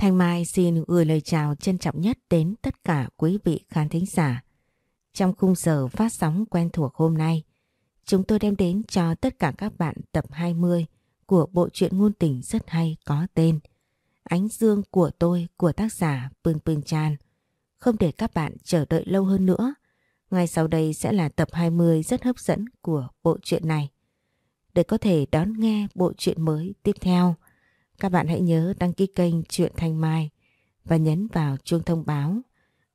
Thanh Mai xin gửi lời chào trân trọng nhất đến tất cả quý vị khán thính giả. Trong khung giờ phát sóng quen thuộc hôm nay, chúng tôi đem đến cho tất cả các bạn tập 20 của bộ truyện ngôn tình rất hay có tên Ánh Dương của tôi của tác giả Pương Pương Chan. Không để các bạn chờ đợi lâu hơn nữa, ngay sau đây sẽ là tập 20 rất hấp dẫn của bộ truyện này. Để có thể đón nghe bộ truyện mới tiếp theo, các bạn hãy nhớ đăng ký kênh Truyện Thanh Mai và nhấn vào chuông thông báo,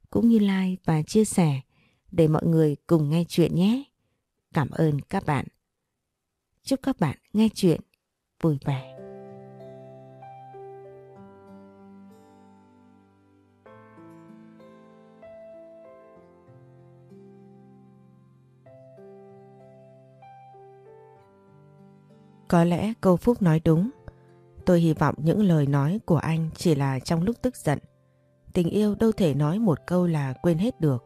cũng như like và chia sẻ để mọi người cùng nghe chuyện nhé. Cảm ơn các bạn. Chúc các bạn nghe chuyện vui vẻ. Có lẽ cô Phúc nói đúng. Tôi hy vọng những lời nói của anh chỉ là trong lúc tức giận. Tình yêu đâu thể nói một câu là quên hết được.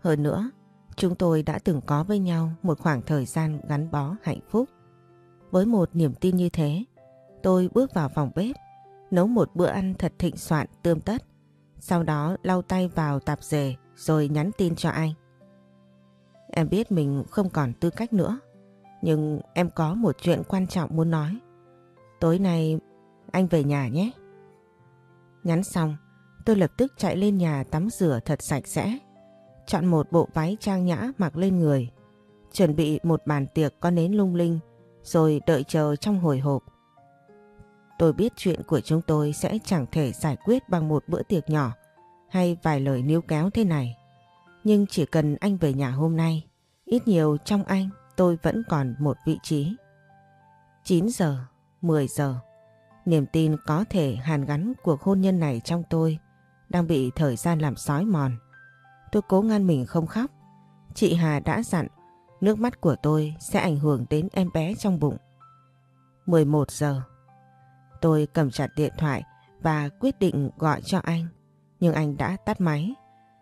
Hơn nữa, chúng tôi đã từng có với nhau một khoảng thời gian gắn bó hạnh phúc. Với một niềm tin như thế, tôi bước vào phòng bếp, nấu một bữa ăn thật thịnh soạn tươm tất. Sau đó lau tay vào tạp dề rồi nhắn tin cho anh. Em biết mình không còn tư cách nữa, nhưng em có một chuyện quan trọng muốn nói. Tối nay anh về nhà nhé. Nhắn xong, tôi lập tức chạy lên nhà tắm rửa thật sạch sẽ. Chọn một bộ váy trang nhã mặc lên người. Chuẩn bị một bàn tiệc có nến lung linh rồi đợi chờ trong hồi hộp. Tôi biết chuyện của chúng tôi sẽ chẳng thể giải quyết bằng một bữa tiệc nhỏ hay vài lời níu kéo thế này. Nhưng chỉ cần anh về nhà hôm nay, ít nhiều trong anh tôi vẫn còn một vị trí. 9 giờ, 10 giờ, niềm tin có thể hàn gắn cuộc hôn nhân này trong tôi đang bị thời gian làm sói mòn. Tôi cố ngăn mình không khóc. Chị Hà đã dặn nước mắt của tôi sẽ ảnh hưởng đến em bé trong bụng. 11 giờ, tôi cầm chặt điện thoại và quyết định gọi cho anh. Nhưng anh đã tắt máy.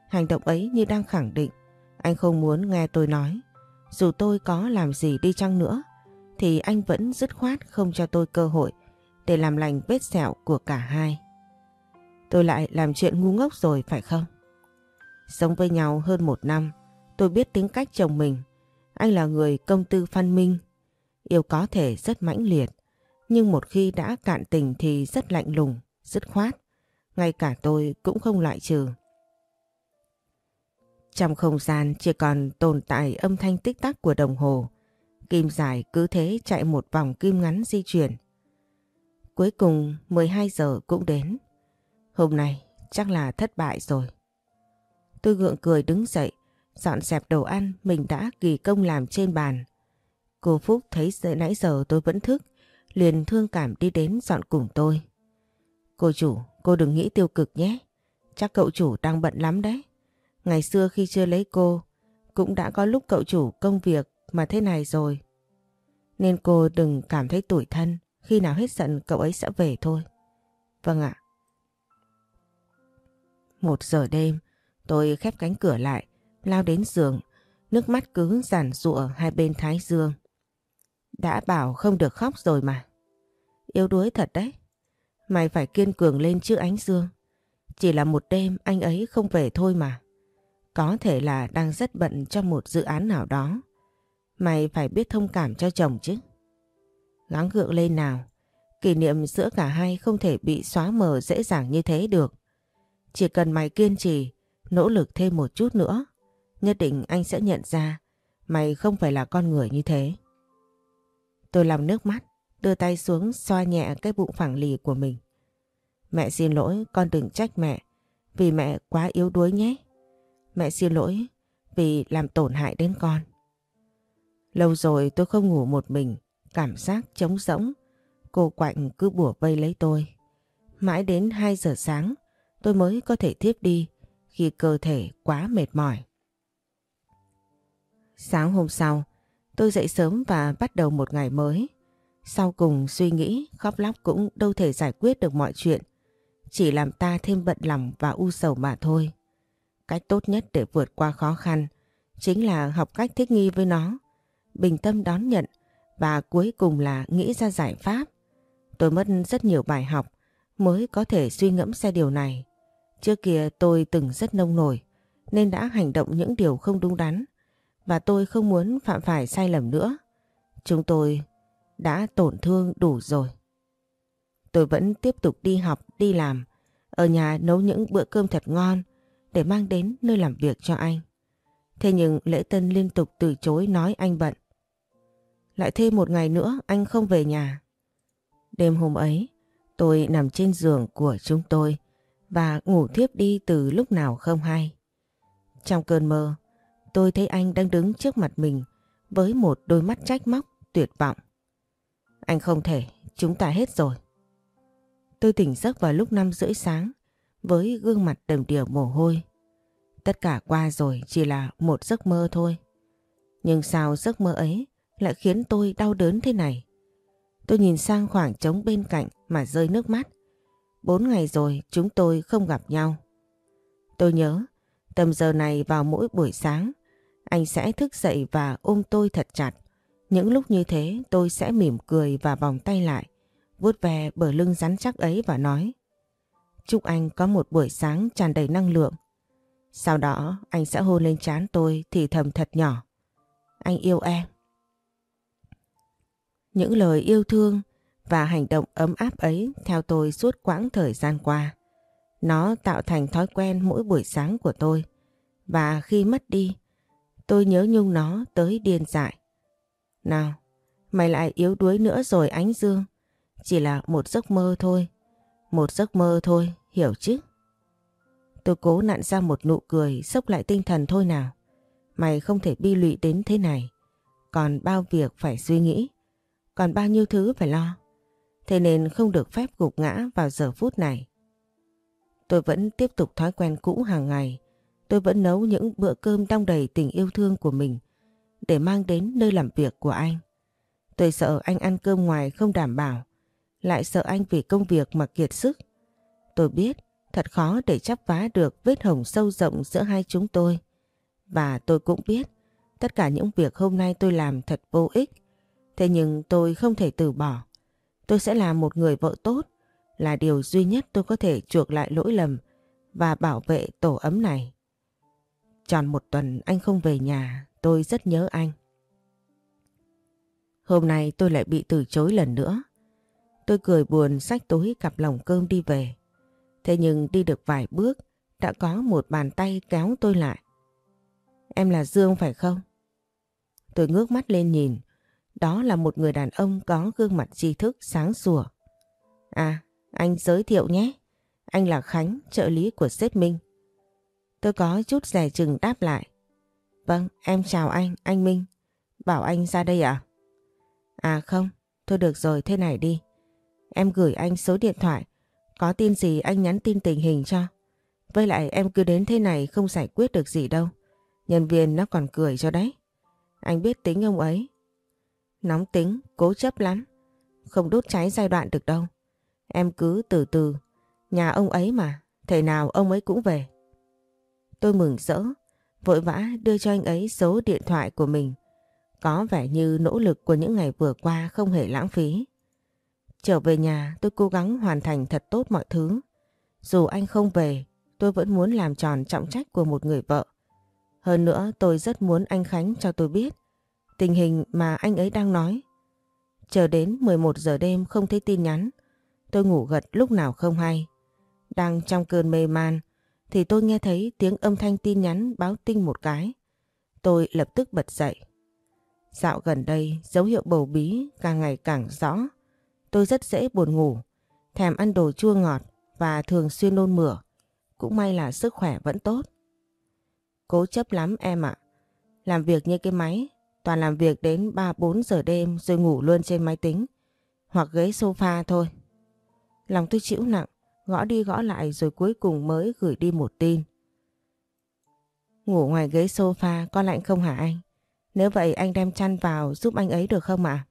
Hành động ấy như đang khẳng định anh không muốn nghe tôi nói. Dù tôi có làm gì đi chăng nữa thì anh vẫn dứt khoát không cho tôi cơ hội để làm lành vết sẹo của cả hai. Tôi lại làm chuyện ngu ngốc rồi phải không? Sống với nhau hơn một năm, tôi biết tính cách chồng mình. Anh là người công tư văn minh, yêu có thể rất mãnh liệt, nhưng một khi đã cạn tình thì rất lạnh lùng, dứt khoát. Ngay cả tôi cũng không loại trừ. Trong không gian chỉ còn tồn tại âm thanh tích tắc của đồng hồ. Kim dài cứ thế chạy một vòng kim ngắn di chuyển. Cuối cùng 12 giờ cũng đến. Hôm nay chắc là thất bại rồi. Tôi gượng cười đứng dậy, dọn dẹp đồ ăn mình đã kỳ công làm trên bàn. Cô Phúc thấy giờ nãy giờ tôi vẫn thức, liền thương cảm đi đến dọn cùng tôi. Cô chủ, cô đừng nghĩ tiêu cực nhé. Chắc cậu chủ đang bận lắm đấy. Ngày xưa khi chưa lấy cô, cũng đã có lúc cậu chủ công việc mà thế này rồi. Nên cô đừng cảm thấy tủi thân, khi nào hết giận cậu ấy sẽ về thôi. Vâng ạ. Một giờ đêm, tôi khép cánh cửa lại, lao đến giường, nước mắt cứ giản rụa hai bên thái dương. Đã bảo không được khóc rồi mà. Yếu đuối thật đấy. Mày phải kiên cường lên chứ ánh dương. Chỉ là một đêm anh ấy không về thôi mà. Có thể là đang rất bận trong một dự án nào đó. Mày phải biết thông cảm cho chồng chứ. Gắng gượng lên nào. Kỷ niệm giữa cả hai không thể bị xóa mờ dễ dàng như thế được. Chỉ cần mày kiên trì, nỗ lực thêm một chút nữa, nhất định anh sẽ nhận ra mày không phải là con người như thế. Tôi làm nước mắt, đưa tay xuống xoa nhẹ cái bụng phẳng lì của mình. Mẹ xin lỗi, con đừng trách mẹ, vì mẹ quá yếu đuối nhé. Mẹ xin lỗi vì làm tổn hại đến con. Lâu rồi tôi không ngủ một mình, cảm giác trống rỗng. Cô quạnh cứ bủa vây lấy tôi. Mãi đến 2 giờ sáng tôi mới có thể tiếp đi khi cơ thể quá mệt mỏi. Sáng hôm sau, tôi dậy sớm và bắt đầu một ngày mới. Sau cùng suy nghĩ, khóc lóc cũng đâu thể giải quyết được mọi chuyện. Chỉ làm ta thêm bận lòng và u sầu mà thôi. Cách tốt nhất để vượt qua khó khăn chính là học cách thích nghi với nó, bình tâm đón nhận và cuối cùng là nghĩ ra giải pháp. Tôi mất rất nhiều bài học mới có thể suy ngẫm ra điều này. Trước kia tôi từng rất nông nổi nên đã hành động những điều không đúng đắn và tôi không muốn phạm phải sai lầm nữa. Chúng tôi đã tổn thương đủ rồi. Tôi vẫn tiếp tục đi học, đi làm, ở nhà nấu những bữa cơm thật ngon để mang đến nơi làm việc cho anh. Thế nhưng Lễ Tân liên tục từ chối nói anh bận. Lại thêm một ngày nữa anh không về nhà. Đêm hôm ấy, tôi nằm trên giường của chúng tôi và ngủ thiếp đi từ lúc nào không hay. Trong cơn mơ, tôi thấy anh đang đứng trước mặt mình với một đôi mắt trách móc tuyệt vọng. Anh không thể, chúng ta hết rồi. Tôi tỉnh giấc vào lúc 5 rưỡi sáng với gương mặt đầm đìa mồ hôi. Tất cả qua rồi chỉ là một giấc mơ thôi. Nhưng sao giấc mơ ấy lại khiến tôi đau đớn thế này? Tôi nhìn sang khoảng trống bên cạnh mà rơi nước mắt. Bốn ngày rồi chúng tôi không gặp nhau. Tôi nhớ tầm giờ này vào mỗi buổi sáng anh sẽ thức dậy và ôm tôi thật chặt. Những lúc như thế tôi sẽ mỉm cười và vòng tay lại, vuốt ve bờ lưng rắn chắc ấy và nói Chúc anh có một buổi sáng tràn đầy năng lượng. Sau đó anh sẽ hôn lên trán tôi thì thầm thật nhỏ. Anh yêu em. Những lời yêu thương và hành động ấm áp ấy theo tôi suốt quãng thời gian qua. Nó tạo thành thói quen mỗi buổi sáng của tôi. Và khi mất đi, tôi nhớ nhung nó tới điên dại. Nào, mày lại yếu đuối nữa rồi ánh dương. Chỉ là một giấc mơ thôi. Một giấc mơ thôi, hiểu chứ? Tôi cố nặn ra một nụ cười sốc lại tinh thần thôi nào. Mày không thể bi lụy đến thế này. Còn bao việc phải suy nghĩ. Còn bao nhiêu thứ phải lo. Thế nên không được phép gục ngã vào giờ phút này. Tôi vẫn tiếp tục thói quen cũ hàng ngày. Tôi vẫn nấu những bữa cơm đong đầy tình yêu thương của mình để mang đến nơi làm việc của anh. Tôi sợ anh ăn cơm ngoài không đảm bảo, lại sợ anh vì công việc mà kiệt sức. Tôi biết thật khó để chắp vá được vết hồng sâu rộng giữa hai chúng tôi. Và tôi cũng biết tất cả những việc hôm nay tôi làm thật vô ích. Thế nhưng tôi không thể từ bỏ. Tôi sẽ là một người vợ tốt, là điều duy nhất tôi có thể chuộc lại lỗi lầm và bảo vệ tổ ấm này. Tròn một tuần anh không về nhà, tôi rất nhớ anh. Hôm nay tôi lại bị từ chối lần nữa. Tôi cười buồn xách túi cặp lồng cơm đi về. Thế nhưng đi được vài bước đã có một bàn tay kéo tôi lại. Em là Dương phải không? Tôi ngước mắt lên nhìn. Đó là một người đàn ông có gương mặt tri thức sáng sủa. À, anh giới thiệu nhé. Anh là Khánh, trợ lý của sếp Minh. Tôi có chút rẻ chừng đáp lại. Vâng, em chào anh, anh Minh. Bảo anh ra đây à? À không, thôi được rồi, thế này đi. Em gửi anh số điện thoại. Có tin gì anh nhắn tin tình hình cho. Với lại em cứ đến thế này không giải quyết được gì đâu. Nhân viên nó còn cười cho đấy. Anh biết tính ông ấy. Nóng tính, cố chấp lắm. Không đốt cháy giai đoạn được đâu. Em cứ từ từ. Nhà ông ấy mà, thể nào ông ấy cũng về. Tôi mừng rỡ, vội vã đưa cho anh ấy số điện thoại của mình. Có vẻ như nỗ lực của những ngày vừa qua không hề lãng phí. Trở về nhà tôi cố gắng hoàn thành thật tốt mọi thứ. Dù anh không về, tôi vẫn muốn làm tròn trọng trách của một người vợ. Hơn nữa tôi rất muốn anh Khánh cho tôi biết tình hình mà anh ấy đang nói. Chờ đến 11 giờ đêm không thấy tin nhắn, tôi ngủ gật lúc nào không hay. Đang trong cơn mê man, thì tôi nghe thấy tiếng âm thanh tin nhắn báo tinh một cái. Tôi lập tức bật dậy. Dạo gần đây dấu hiệu bầu bí càng ngày càng rõ. Tôi rất dễ buồn ngủ, thèm ăn đồ chua ngọt và thường xuyên nôn mửa. Cũng may là sức khỏe vẫn tốt. Cố chấp lắm em ạ. Làm việc như cái máy, toàn làm việc đến 3-4 giờ đêm rồi ngủ luôn trên máy tính hoặc ghế sofa thôi. Lòng tôi chịu nặng, Gõ đi gõ lại rồi cuối cùng mới gửi đi một tin. Ngủ ngoài ghế sofa có lạnh không hả anh? Nếu vậy anh đem chăn vào giúp anh ấy được không ạ?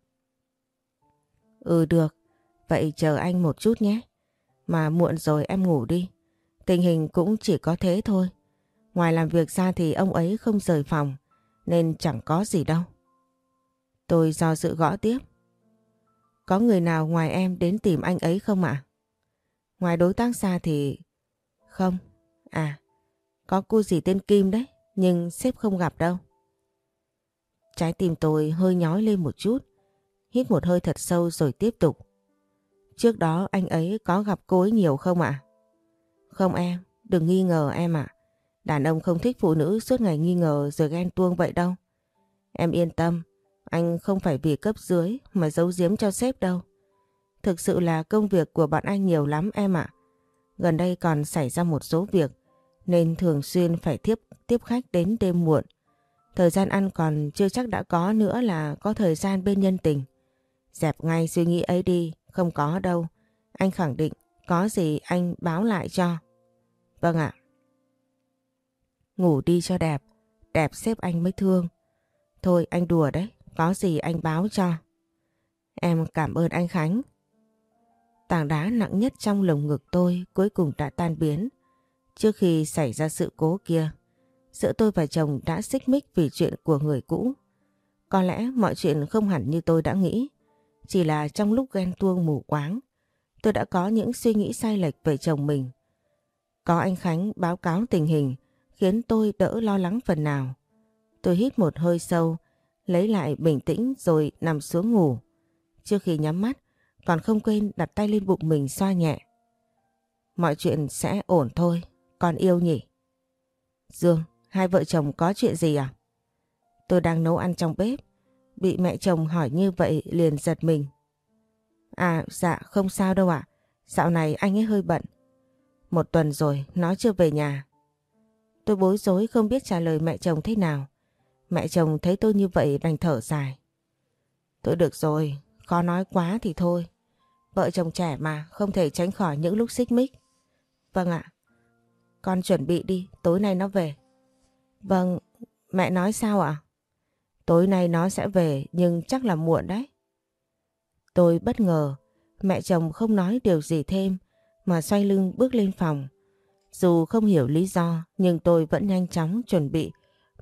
Ừ được, vậy chờ anh một chút nhé. Mà muộn rồi em ngủ đi. Tình hình cũng chỉ có thế thôi. Ngoài làm việc ra thì ông ấy không rời phòng, nên chẳng có gì đâu. Tôi do dự gõ tiếp. Có người nào ngoài em đến tìm anh ấy không ạ? Ngoài đối tác xa thì... Không. À, có cô gì tên Kim đấy, nhưng sếp không gặp đâu. Trái tim tôi hơi nhói lên một chút, hít một hơi thật sâu rồi tiếp tục. Trước đó anh ấy có gặp cô ấy nhiều không ạ? Không em, đừng nghi ngờ em ạ. Đàn ông không thích phụ nữ suốt ngày nghi ngờ rồi ghen tuông vậy đâu. Em yên tâm, anh không phải vì cấp dưới mà giấu giếm cho sếp đâu. Thực sự là công việc của bọn anh nhiều lắm em ạ. Gần đây còn xảy ra một số việc nên thường xuyên phải tiếp tiếp khách đến đêm muộn. Thời gian ăn còn chưa chắc đã có nữa là có thời gian bên nhân tình. Dẹp ngay suy nghĩ ấy đi, không có đâu. Anh khẳng định có gì anh báo lại cho. Vâng ạ. Ngủ đi cho đẹp, đẹp xếp anh mới thương. Thôi anh đùa đấy, có gì anh báo cho. Em cảm ơn anh Khánh. Tảng đá nặng nhất trong lồng ngực tôi cuối cùng đã tan biến. Trước khi xảy ra sự cố kia, giữa tôi và chồng đã xích mích vì chuyện của người cũ. Có lẽ mọi chuyện không hẳn như tôi đã nghĩ. Chỉ là trong lúc ghen tuông mù quáng, tôi đã có những suy nghĩ sai lệch về chồng mình. Có anh Khánh báo cáo tình hình khiến tôi đỡ lo lắng phần nào. Tôi hít một hơi sâu, lấy lại bình tĩnh rồi nằm xuống ngủ. Trước khi nhắm mắt, còn không quên đặt tay lên bụng mình xoa nhẹ. Mọi chuyện sẽ ổn thôi, con yêu nhỉ? Dương, hai vợ chồng có chuyện gì à? Tôi đang nấu ăn trong bếp, bị mẹ chồng hỏi như vậy liền giật mình. À dạ không sao đâu ạ, dạo này anh ấy hơi bận. Một tuần rồi, nó chưa về nhà. Tôi bối rối không biết trả lời mẹ chồng thế nào. Mẹ chồng thấy tôi như vậy đành thở dài. Tôi được rồi, khó nói quá thì thôi. Vợ chồng trẻ mà không thể tránh khỏi những lúc xích mích. Vâng ạ. Con chuẩn bị đi, tối nay nó về. Vâng, mẹ nói sao ạ? Tối nay nó sẽ về nhưng chắc là muộn đấy. Tôi bất ngờ, mẹ chồng không nói điều gì thêm mà xoay lưng bước lên phòng. Dù không hiểu lý do nhưng tôi vẫn nhanh chóng chuẩn bị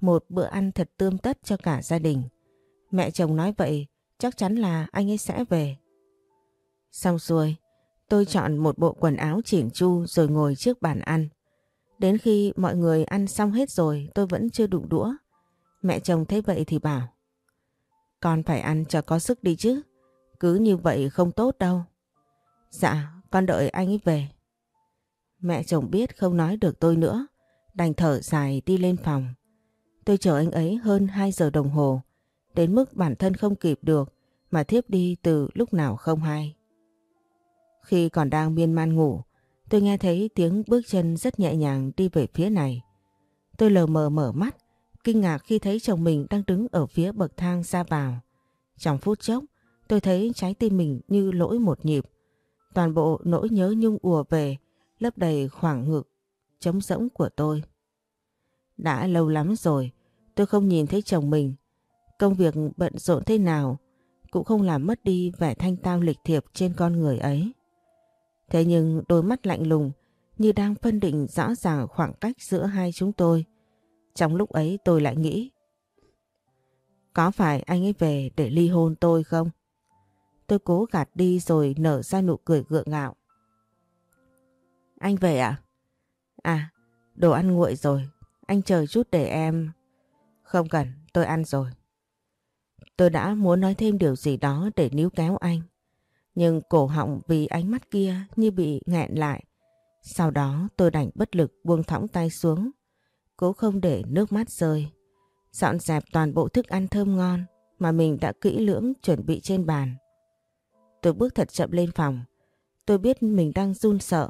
một bữa ăn thật tươm tất cho cả gia đình. Mẹ chồng nói vậy chắc chắn là anh ấy sẽ về. Xong xuôi, tôi chọn một bộ quần áo chỉn chu rồi ngồi trước bàn ăn. Đến khi mọi người ăn xong hết rồi tôi vẫn chưa đụng đũa. Mẹ chồng thấy vậy thì bảo Con phải ăn cho có sức đi chứ. Cứ như vậy không tốt đâu. Dạ, con đợi anh ấy về. Mẹ chồng biết không nói được tôi nữa. Đành thở dài đi lên phòng. Tôi chờ anh ấy hơn 2 giờ đồng hồ. Đến mức bản thân không kịp được mà thiếp đi từ lúc nào không hay. Khi còn đang miên man ngủ, tôi nghe thấy tiếng bước chân rất nhẹ nhàng đi về phía này. Tôi lờ mờ mở mắt, kinh ngạc khi thấy chồng mình đang đứng ở phía bậc thang ra vào. Trong phút chốc, tôi thấy trái tim mình như lỗi một nhịp. Toàn bộ nỗi nhớ nhung ùa về, lấp đầy khoảng ngực, trống rỗng của tôi. Đã lâu lắm rồi, tôi không nhìn thấy chồng mình. Công việc bận rộn thế nào, cũng không làm mất đi vẻ thanh tao lịch thiệp trên con người ấy. Thế nhưng đôi mắt lạnh lùng như đang phân định rõ ràng khoảng cách giữa hai chúng tôi. Trong lúc ấy tôi lại nghĩ Có phải anh ấy về để ly hôn tôi không? Tôi cố gạt đi rồi nở ra nụ cười gượng gạo. Anh về à? À, đồ ăn nguội rồi. Anh chờ chút để em... Không cần, tôi ăn rồi. Tôi đã muốn nói thêm điều gì đó để níu kéo anh. Nhưng cổ họng vì ánh mắt kia như bị nghẹn lại. Sau đó tôi đành bất lực buông thõng tay xuống. Cố không để nước mắt rơi. Dọn dẹp toàn bộ thức ăn thơm ngon mà mình đã kỹ lưỡng chuẩn bị trên bàn. Tôi bước thật chậm lên phòng. Tôi biết mình đang run sợ.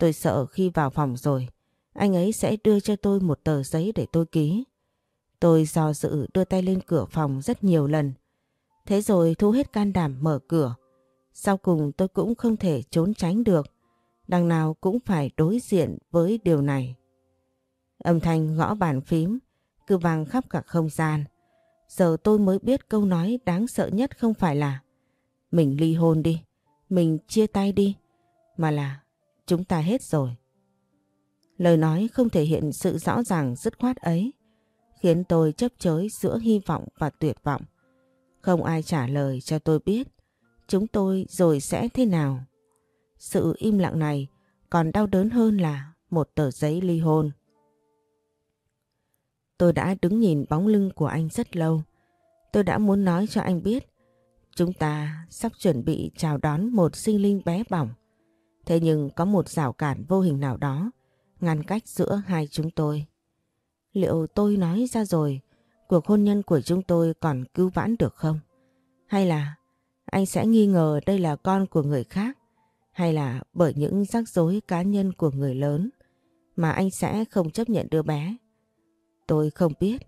Tôi sợ khi vào phòng rồi, anh ấy sẽ đưa cho tôi một tờ giấy để tôi ký. Tôi do dự đưa tay lên cửa phòng rất nhiều lần. Thế rồi thu hết can đảm mở cửa. Sau cùng tôi cũng không thể trốn tránh được. Đằng nào cũng phải đối diện với điều này. Âm thanh gõ bàn phím, cứ vang khắp cả không gian. Giờ tôi mới biết câu nói đáng sợ nhất không phải là mình ly hôn đi, mình chia tay đi, mà là chúng ta hết rồi. Lời nói không thể hiện sự rõ ràng dứt khoát ấy, khiến tôi chấp chới giữa hy vọng và tuyệt vọng. Không ai trả lời cho tôi biết chúng tôi rồi sẽ thế nào. Sự im lặng này còn đau đớn hơn là một tờ giấy ly hôn. Tôi đã đứng nhìn bóng lưng của anh rất lâu. Tôi đã muốn nói cho anh biết chúng ta sắp chuẩn bị chào đón một sinh linh bé bỏng. Thế nhưng có một rào cản vô hình nào đó ngăn cách giữa hai chúng tôi. Liệu tôi nói ra rồi cuộc hôn nhân của chúng tôi còn cứu vãn được không? Hay là anh sẽ nghi ngờ đây là con của người khác? Hay là bởi những rắc rối cá nhân của người lớn mà anh sẽ không chấp nhận đứa bé? Tôi không biết.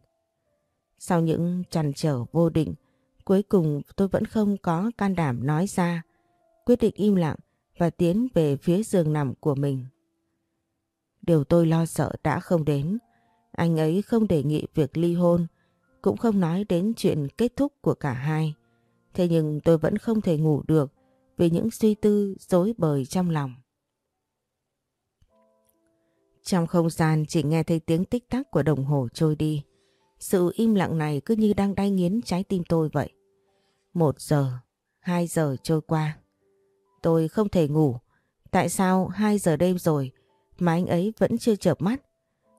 Sau những trằn trở vô định, cuối cùng tôi vẫn không có can đảm nói ra, quyết định im lặng và tiến về phía giường nằm của mình. Điều tôi lo sợ đã không đến. Anh ấy không đề nghị việc ly hôn, cũng không nói đến chuyện kết thúc của cả hai. Thế nhưng tôi vẫn không thể ngủ được vì những suy tư dối bời trong lòng. Trong không gian chỉ nghe thấy tiếng tích tắc của đồng hồ trôi đi. Sự im lặng này cứ như đang đay nghiến trái tim tôi vậy. Một giờ, hai giờ trôi qua. Tôi không thể ngủ. Tại sao hai giờ đêm rồi mà anh ấy vẫn chưa chợp mắt?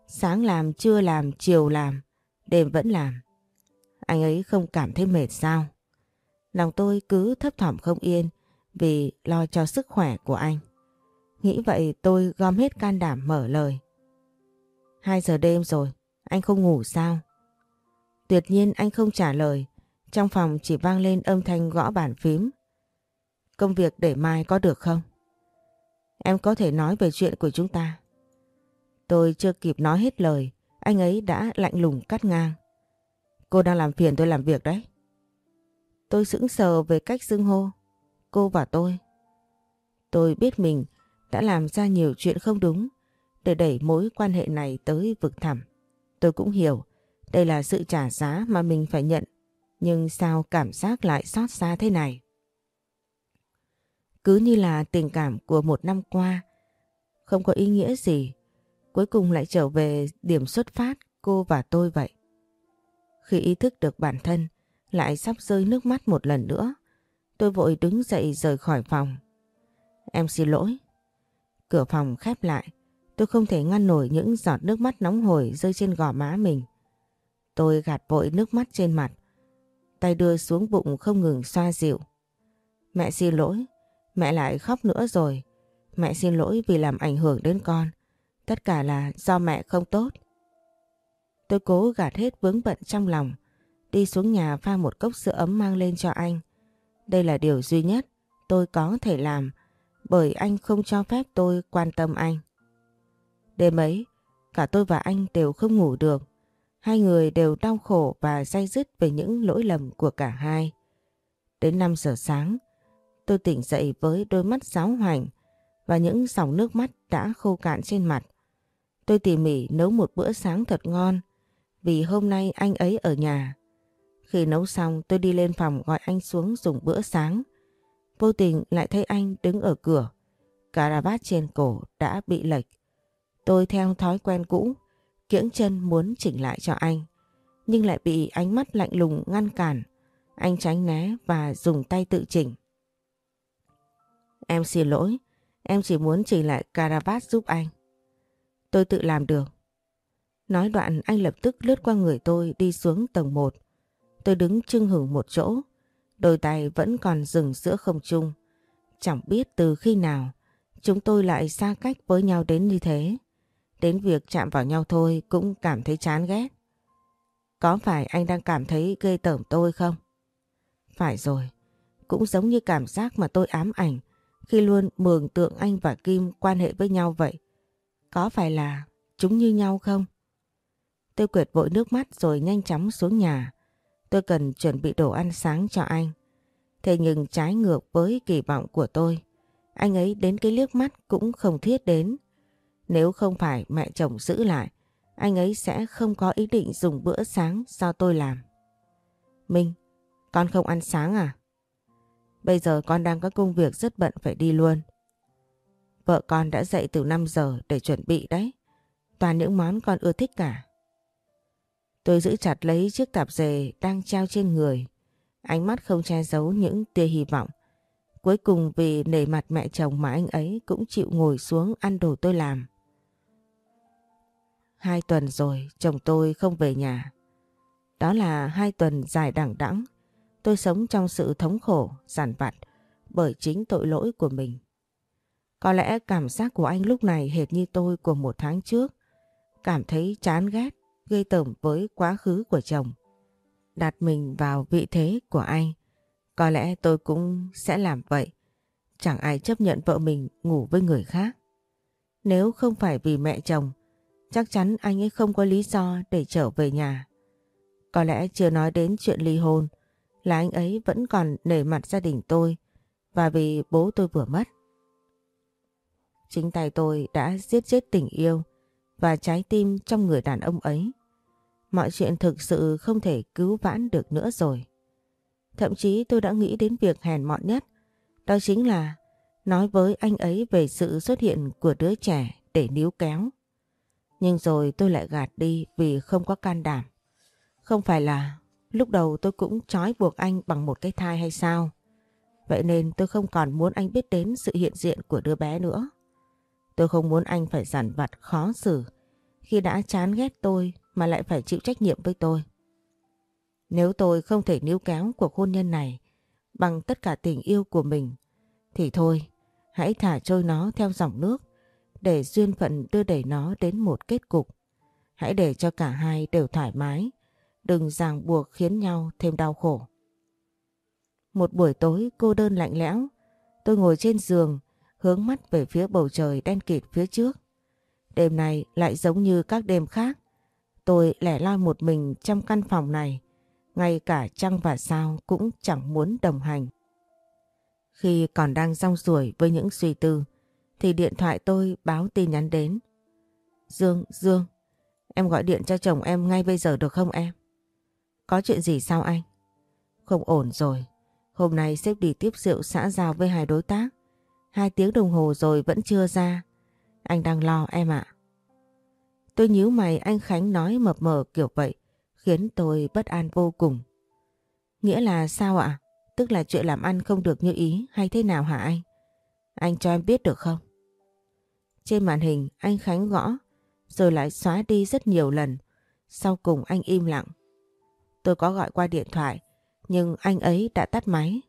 Sáng làm, trưa làm, chiều làm, đêm vẫn làm. Anh ấy không cảm thấy mệt sao? Lòng tôi cứ thấp thỏm không yên vì lo cho sức khỏe của anh. Nghĩ vậy tôi gom hết can đảm mở lời. Hai giờ đêm rồi, anh không ngủ sao? Tuyệt nhiên anh không trả lời, trong phòng chỉ vang lên âm thanh gõ bàn phím. Công việc để mai có được không? Em có thể nói về chuyện của chúng ta. Tôi chưa kịp nói hết lời, anh ấy đã lạnh lùng cắt ngang. Cô đang làm phiền tôi làm việc đấy. Tôi sững sờ về cách xưng hô. Cô và tôi. Tôi biết mình đã làm ra nhiều chuyện không đúng để đẩy mối quan hệ này tới vực thẳm. Tôi cũng hiểu đây là sự trả giá mà mình phải nhận. Nhưng sao cảm giác lại xót xa thế này? Cứ như là tình cảm của một năm qua không có ý nghĩa gì. Cuối cùng lại trở về điểm xuất phát cô và tôi vậy. Khi ý thức được bản thân, lại sắp rơi nước mắt một lần nữa. Tôi vội đứng dậy rời khỏi phòng. Em xin lỗi. Cửa phòng khép lại. Tôi không thể ngăn nổi những giọt nước mắt nóng hổi rơi trên gò má mình. Tôi gạt vội nước mắt trên mặt. Tay đưa xuống bụng không ngừng xoa dịu. Mẹ xin lỗi. Mẹ lại khóc nữa rồi. Mẹ xin lỗi vì làm ảnh hưởng đến con. Tất cả là do mẹ không tốt. Tôi cố gạt hết vướng bận trong lòng. Đi xuống nhà pha một cốc sữa ấm mang lên cho anh. Đây là điều duy nhất tôi có thể làm bởi anh không cho phép tôi quan tâm anh. Đêm ấy, cả tôi và anh đều không ngủ được. Hai người đều đau khổ và day dứt về những lỗi lầm của cả hai. Đến 5 giờ sáng, tôi tỉnh dậy với đôi mắt giáo hoành và những dòng nước mắt đã khô cạn trên mặt. Tôi tỉ mỉ nấu một bữa sáng thật ngon vì hôm nay anh ấy ở nhà. Khi nấu xong tôi đi lên phòng gọi anh xuống dùng bữa sáng. Vô tình lại thấy anh đứng ở cửa. cà Caravat trên cổ đã bị lệch. Tôi theo thói quen cũ, kiễng chân muốn chỉnh lại cho anh. Nhưng lại bị ánh mắt lạnh lùng ngăn cản. Anh tránh né và dùng tay tự chỉnh. Em xin lỗi, em chỉ muốn chỉnh lại caravat giúp anh. Tôi tự làm được. Nói đoạn anh lập tức lướt qua người tôi đi xuống tầng 1. Tôi đứng chưng hửng một chỗ, đôi tay vẫn còn dừng giữa không trung. Chẳng biết từ khi nào chúng tôi lại xa cách với nhau đến như thế. Đến việc chạm vào nhau thôi cũng cảm thấy chán ghét. Có phải anh đang cảm thấy ghê tởm tôi không? Phải rồi, cũng giống như cảm giác mà tôi ám ảnh khi luôn mường tượng anh và Kim quan hệ với nhau vậy. Có phải là chúng như nhau không? Tôi quyệt vội nước mắt rồi nhanh chóng xuống nhà. Tôi cần chuẩn bị đồ ăn sáng cho anh. Thế nhưng trái ngược với kỳ vọng của tôi, anh ấy đến cái liếc mắt cũng không thiết đến. Nếu không phải mẹ chồng giữ lại, anh ấy sẽ không có ý định dùng bữa sáng do tôi làm. Minh, con không ăn sáng à? Bây giờ con đang có công việc rất bận phải đi luôn. Vợ con đã dậy từ 5 giờ để chuẩn bị đấy. Toàn những món con ưa thích cả. Tôi giữ chặt lấy chiếc tạp dề đang treo trên người. Ánh mắt không che giấu những tia hy vọng. Cuối cùng vì nể mặt mẹ chồng mà anh ấy cũng chịu ngồi xuống ăn đồ tôi làm. Hai tuần rồi chồng tôi không về nhà. Đó là hai tuần dài đẳng đẵng. Tôi sống trong sự thống khổ, giản vặt bởi chính tội lỗi của mình. Có lẽ cảm giác của anh lúc này hệt như tôi của một tháng trước. Cảm thấy chán ghét, gây tởm với quá khứ của chồng. Đặt mình vào vị thế của anh. Có lẽ tôi cũng sẽ làm vậy. Chẳng ai chấp nhận vợ mình ngủ với người khác. Nếu không phải vì mẹ chồng, chắc chắn anh ấy không có lý do để trở về nhà. Có lẽ chưa nói đến chuyện ly hôn là anh ấy vẫn còn nể mặt gia đình tôi và vì bố tôi vừa mất. Chính tay tôi đã giết chết tình yêu và trái tim trong người đàn ông ấy. Mọi chuyện thực sự không thể cứu vãn được nữa rồi. Thậm chí tôi đã nghĩ đến việc hèn mọn nhất, đó chính là nói với anh ấy về sự xuất hiện của đứa trẻ để níu kéo. Nhưng rồi tôi lại gạt đi vì không có can đảm. Không phải là lúc đầu tôi cũng trói buộc anh bằng một cái thai hay sao? Vậy nên tôi không còn muốn anh biết đến sự hiện diện của đứa bé nữa. Tôi không muốn anh phải giản vặt khó xử khi đã chán ghét tôi mà lại phải chịu trách nhiệm với tôi. Nếu tôi không thể níu kéo cuộc hôn nhân này bằng tất cả tình yêu của mình thì thôi, hãy thả trôi nó theo dòng nước để duyên phận đưa đẩy nó đến một kết cục. Hãy để cho cả hai đều thoải mái, đừng ràng buộc khiến nhau thêm đau khổ. Một buổi tối cô đơn lạnh lẽo, tôi ngồi trên giường, hướng mắt về phía bầu trời đen kịt phía trước. Đêm này lại giống như các đêm khác, tôi lẻ loi một mình trong căn phòng này, ngay cả trăng và sao cũng chẳng muốn đồng hành. Khi còn đang rong ruổi với những suy tư, thì điện thoại tôi báo tin nhắn đến. Dương, Dương, em gọi điện cho chồng em ngay bây giờ được không em? Có chuyện gì sao anh? Không ổn rồi, hôm nay sếp đi tiếp rượu xã giao với hai đối tác. Hai tiếng đồng hồ rồi vẫn chưa ra. Anh đang lo em ạ. Tôi nhíu mày anh Khánh nói mập mờ kiểu vậy, khiến tôi bất an vô cùng. Nghĩa là sao ạ? Tức là chuyện làm ăn không được như ý hay thế nào hả anh? Anh cho em biết được không? Trên màn hình anh Khánh gõ rồi lại xóa đi rất nhiều lần. Sau cùng anh im lặng. Tôi có gọi qua điện thoại nhưng anh ấy đã tắt máy.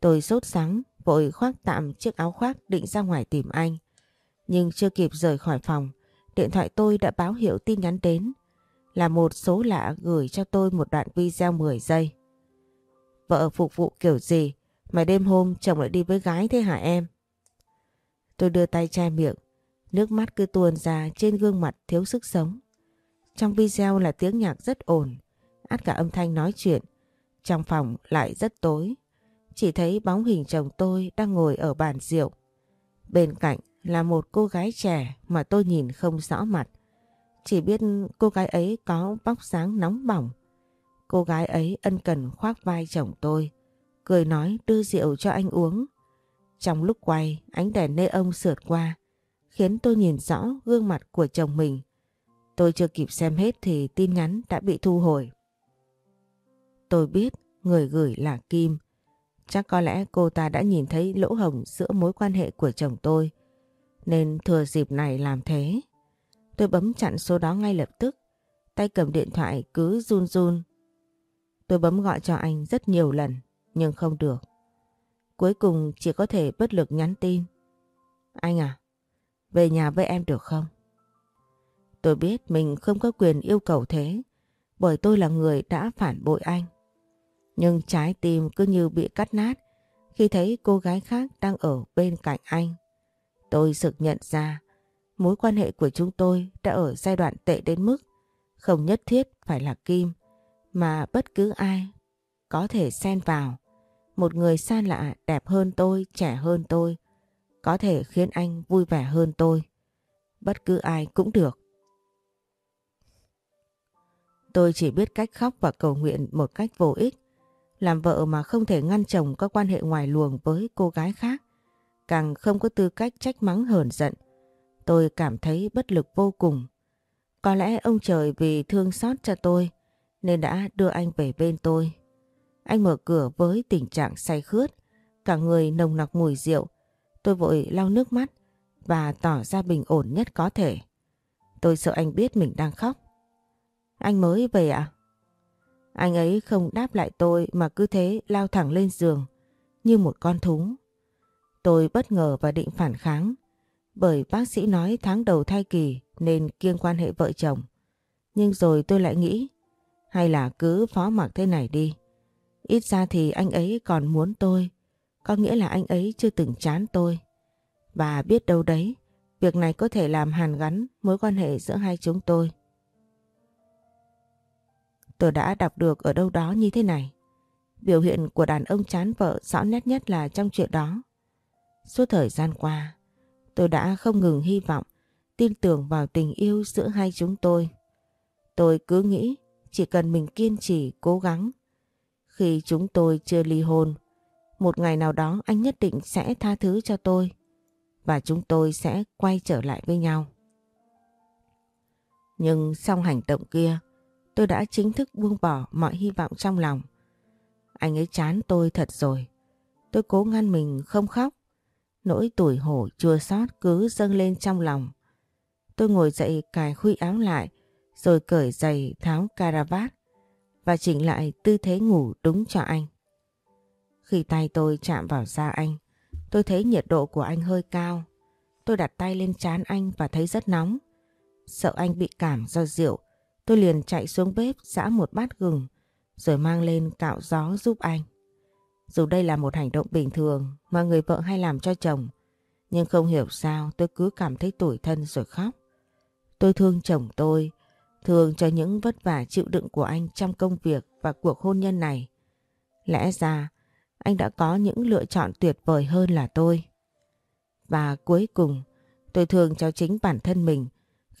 Tôi sốt sắng vội khoác tạm chiếc áo khoác định ra ngoài tìm anh. Nhưng chưa kịp rời khỏi phòng điện thoại tôi đã báo hiệu tin nhắn đến là một số lạ gửi cho tôi một đoạn video 10 giây. Vợ phục vụ kiểu gì mà đêm hôm chồng lại đi với gái thế hả em? Tôi đưa tay che miệng, nước mắt cứ tuôn ra trên gương mặt thiếu sức sống. Trong video là tiếng nhạc rất ồn, át cả âm thanh nói chuyện. Trong phòng lại rất tối, chỉ thấy bóng hình chồng tôi đang ngồi ở bàn rượu. Bên cạnh là một cô gái trẻ mà tôi nhìn không rõ mặt. Chỉ biết cô gái ấy có bóc sáng nóng bỏng. Cô gái ấy ân cần khoác vai chồng tôi, cười nói đưa rượu cho anh uống. Trong lúc quay, ánh đèn nê ông sượt qua, khiến tôi nhìn rõ gương mặt của chồng mình. Tôi chưa kịp xem hết thì tin nhắn đã bị thu hồi. Tôi biết người gửi là Kim. Chắc có lẽ cô ta đã nhìn thấy lỗ hồng giữa mối quan hệ của chồng tôi, nên thừa dịp này làm thế. Tôi bấm chặn số đó ngay lập tức, tay cầm điện thoại cứ run run. Tôi bấm gọi cho anh rất nhiều lần, nhưng không được. Cuối cùng chỉ có thể bất lực nhắn tin. Anh à, về nhà với em được không? Tôi biết mình không có quyền yêu cầu thế, bởi tôi là người đã phản bội anh. Nhưng trái tim cứ như bị cắt nát khi thấy cô gái khác đang ở bên cạnh anh. Tôi sực nhận ra mối quan hệ của chúng tôi đã ở giai đoạn tệ đến mức không nhất thiết phải là Kim mà bất cứ ai có thể xen vào. Một người xa lạ đẹp hơn tôi, trẻ hơn tôi có thể khiến anh vui vẻ hơn tôi. Bất cứ ai cũng được. Tôi chỉ biết cách khóc và cầu nguyện một cách vô ích. Làm vợ mà không thể ngăn chồng có quan hệ ngoài luồng với cô gái khác. Càng không có tư cách trách mắng hờn giận. Tôi cảm thấy bất lực vô cùng. Có lẽ ông trời vì thương xót cho tôi nên đã đưa anh về bên tôi. Anh mở cửa với tình trạng say khướt, cả người nồng nặc mùi rượu. Tôi vội lau nước mắt và tỏ ra bình ổn nhất có thể. Tôi sợ anh biết mình đang khóc. Anh mới về à? Anh ấy không đáp lại tôi mà cứ thế lao thẳng lên giường như một con thú. Tôi bất ngờ và định phản kháng bởi bác sĩ nói tháng đầu thai kỳ nên kiêng quan hệ vợ chồng. Nhưng rồi tôi lại nghĩ hay là cứ phó mặc thế này đi. Ít ra thì anh ấy còn muốn tôi, có nghĩa là anh ấy chưa từng chán tôi. Và biết đâu đấy, việc này có thể làm hàn gắn mối quan hệ giữa hai chúng tôi. Tôi đã đọc được ở đâu đó như thế này. Biểu hiện của đàn ông chán vợ rõ nét nhất là trong chuyện đó. Suốt thời gian qua, tôi đã không ngừng hy vọng, tin tưởng vào tình yêu giữa hai chúng tôi. Tôi cứ nghĩ chỉ cần mình kiên trì, cố gắng. Khi chúng tôi chưa ly hôn, một ngày nào đó anh nhất định sẽ tha thứ cho tôi và chúng tôi sẽ quay trở lại với nhau. Nhưng sau hành động kia, tôi đã chính thức buông bỏ mọi hy vọng trong lòng. Anh ấy chán tôi thật rồi. Tôi cố ngăn mình không khóc. Nỗi tủi hổ chua xót cứ dâng lên trong lòng. Tôi ngồi dậy cài khuy áo lại rồi cởi giày tháo caravat và chỉnh lại tư thế ngủ đúng cho anh. Khi tay tôi chạm vào da anh, tôi thấy nhiệt độ của anh hơi cao. Tôi đặt tay lên trán anh và thấy rất nóng. Sợ anh bị cảm do rượu, tôi liền chạy xuống bếp giã một bát gừng rồi mang lên cạo gió giúp anh. Dù đây là một hành động bình thường mà người vợ hay làm cho chồng, nhưng không hiểu sao tôi cứ cảm thấy tủi thân rồi khóc. Tôi thương chồng tôi, thương cho những vất vả chịu đựng của anh trong công việc và cuộc hôn nhân này. Lẽ ra anh đã có những lựa chọn tuyệt vời hơn là tôi. Và cuối cùng tôi thương cho chính bản thân mình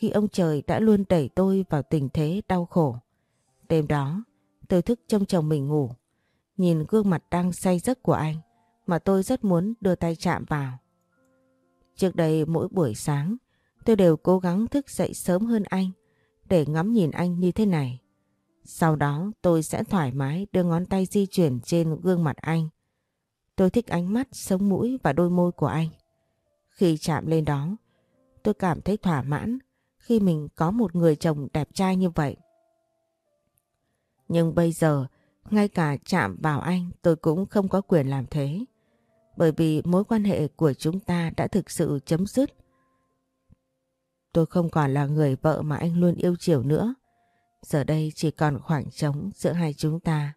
khi ông trời đã luôn đẩy tôi vào tình thế đau khổ. Đêm đó tôi thức trong chồng mình ngủ, nhìn gương mặt đang say giấc của anh mà tôi rất muốn đưa tay chạm vào. Trước đây mỗi buổi sáng tôi đều cố gắng thức dậy sớm hơn anh để ngắm nhìn anh như thế này. Sau đó tôi sẽ thoải mái đưa ngón tay di chuyển trên gương mặt anh. Tôi thích ánh mắt, sống mũi và đôi môi của anh. Khi chạm lên đó, tôi cảm thấy thỏa mãn khi mình có một người chồng đẹp trai như vậy. Nhưng bây giờ, ngay cả chạm vào anh tôi cũng không có quyền làm thế. Bởi vì mối quan hệ của chúng ta đã thực sự chấm dứt. Tôi không còn là người vợ mà anh luôn yêu chiều nữa. Giờ đây chỉ còn khoảng trống giữa hai chúng ta.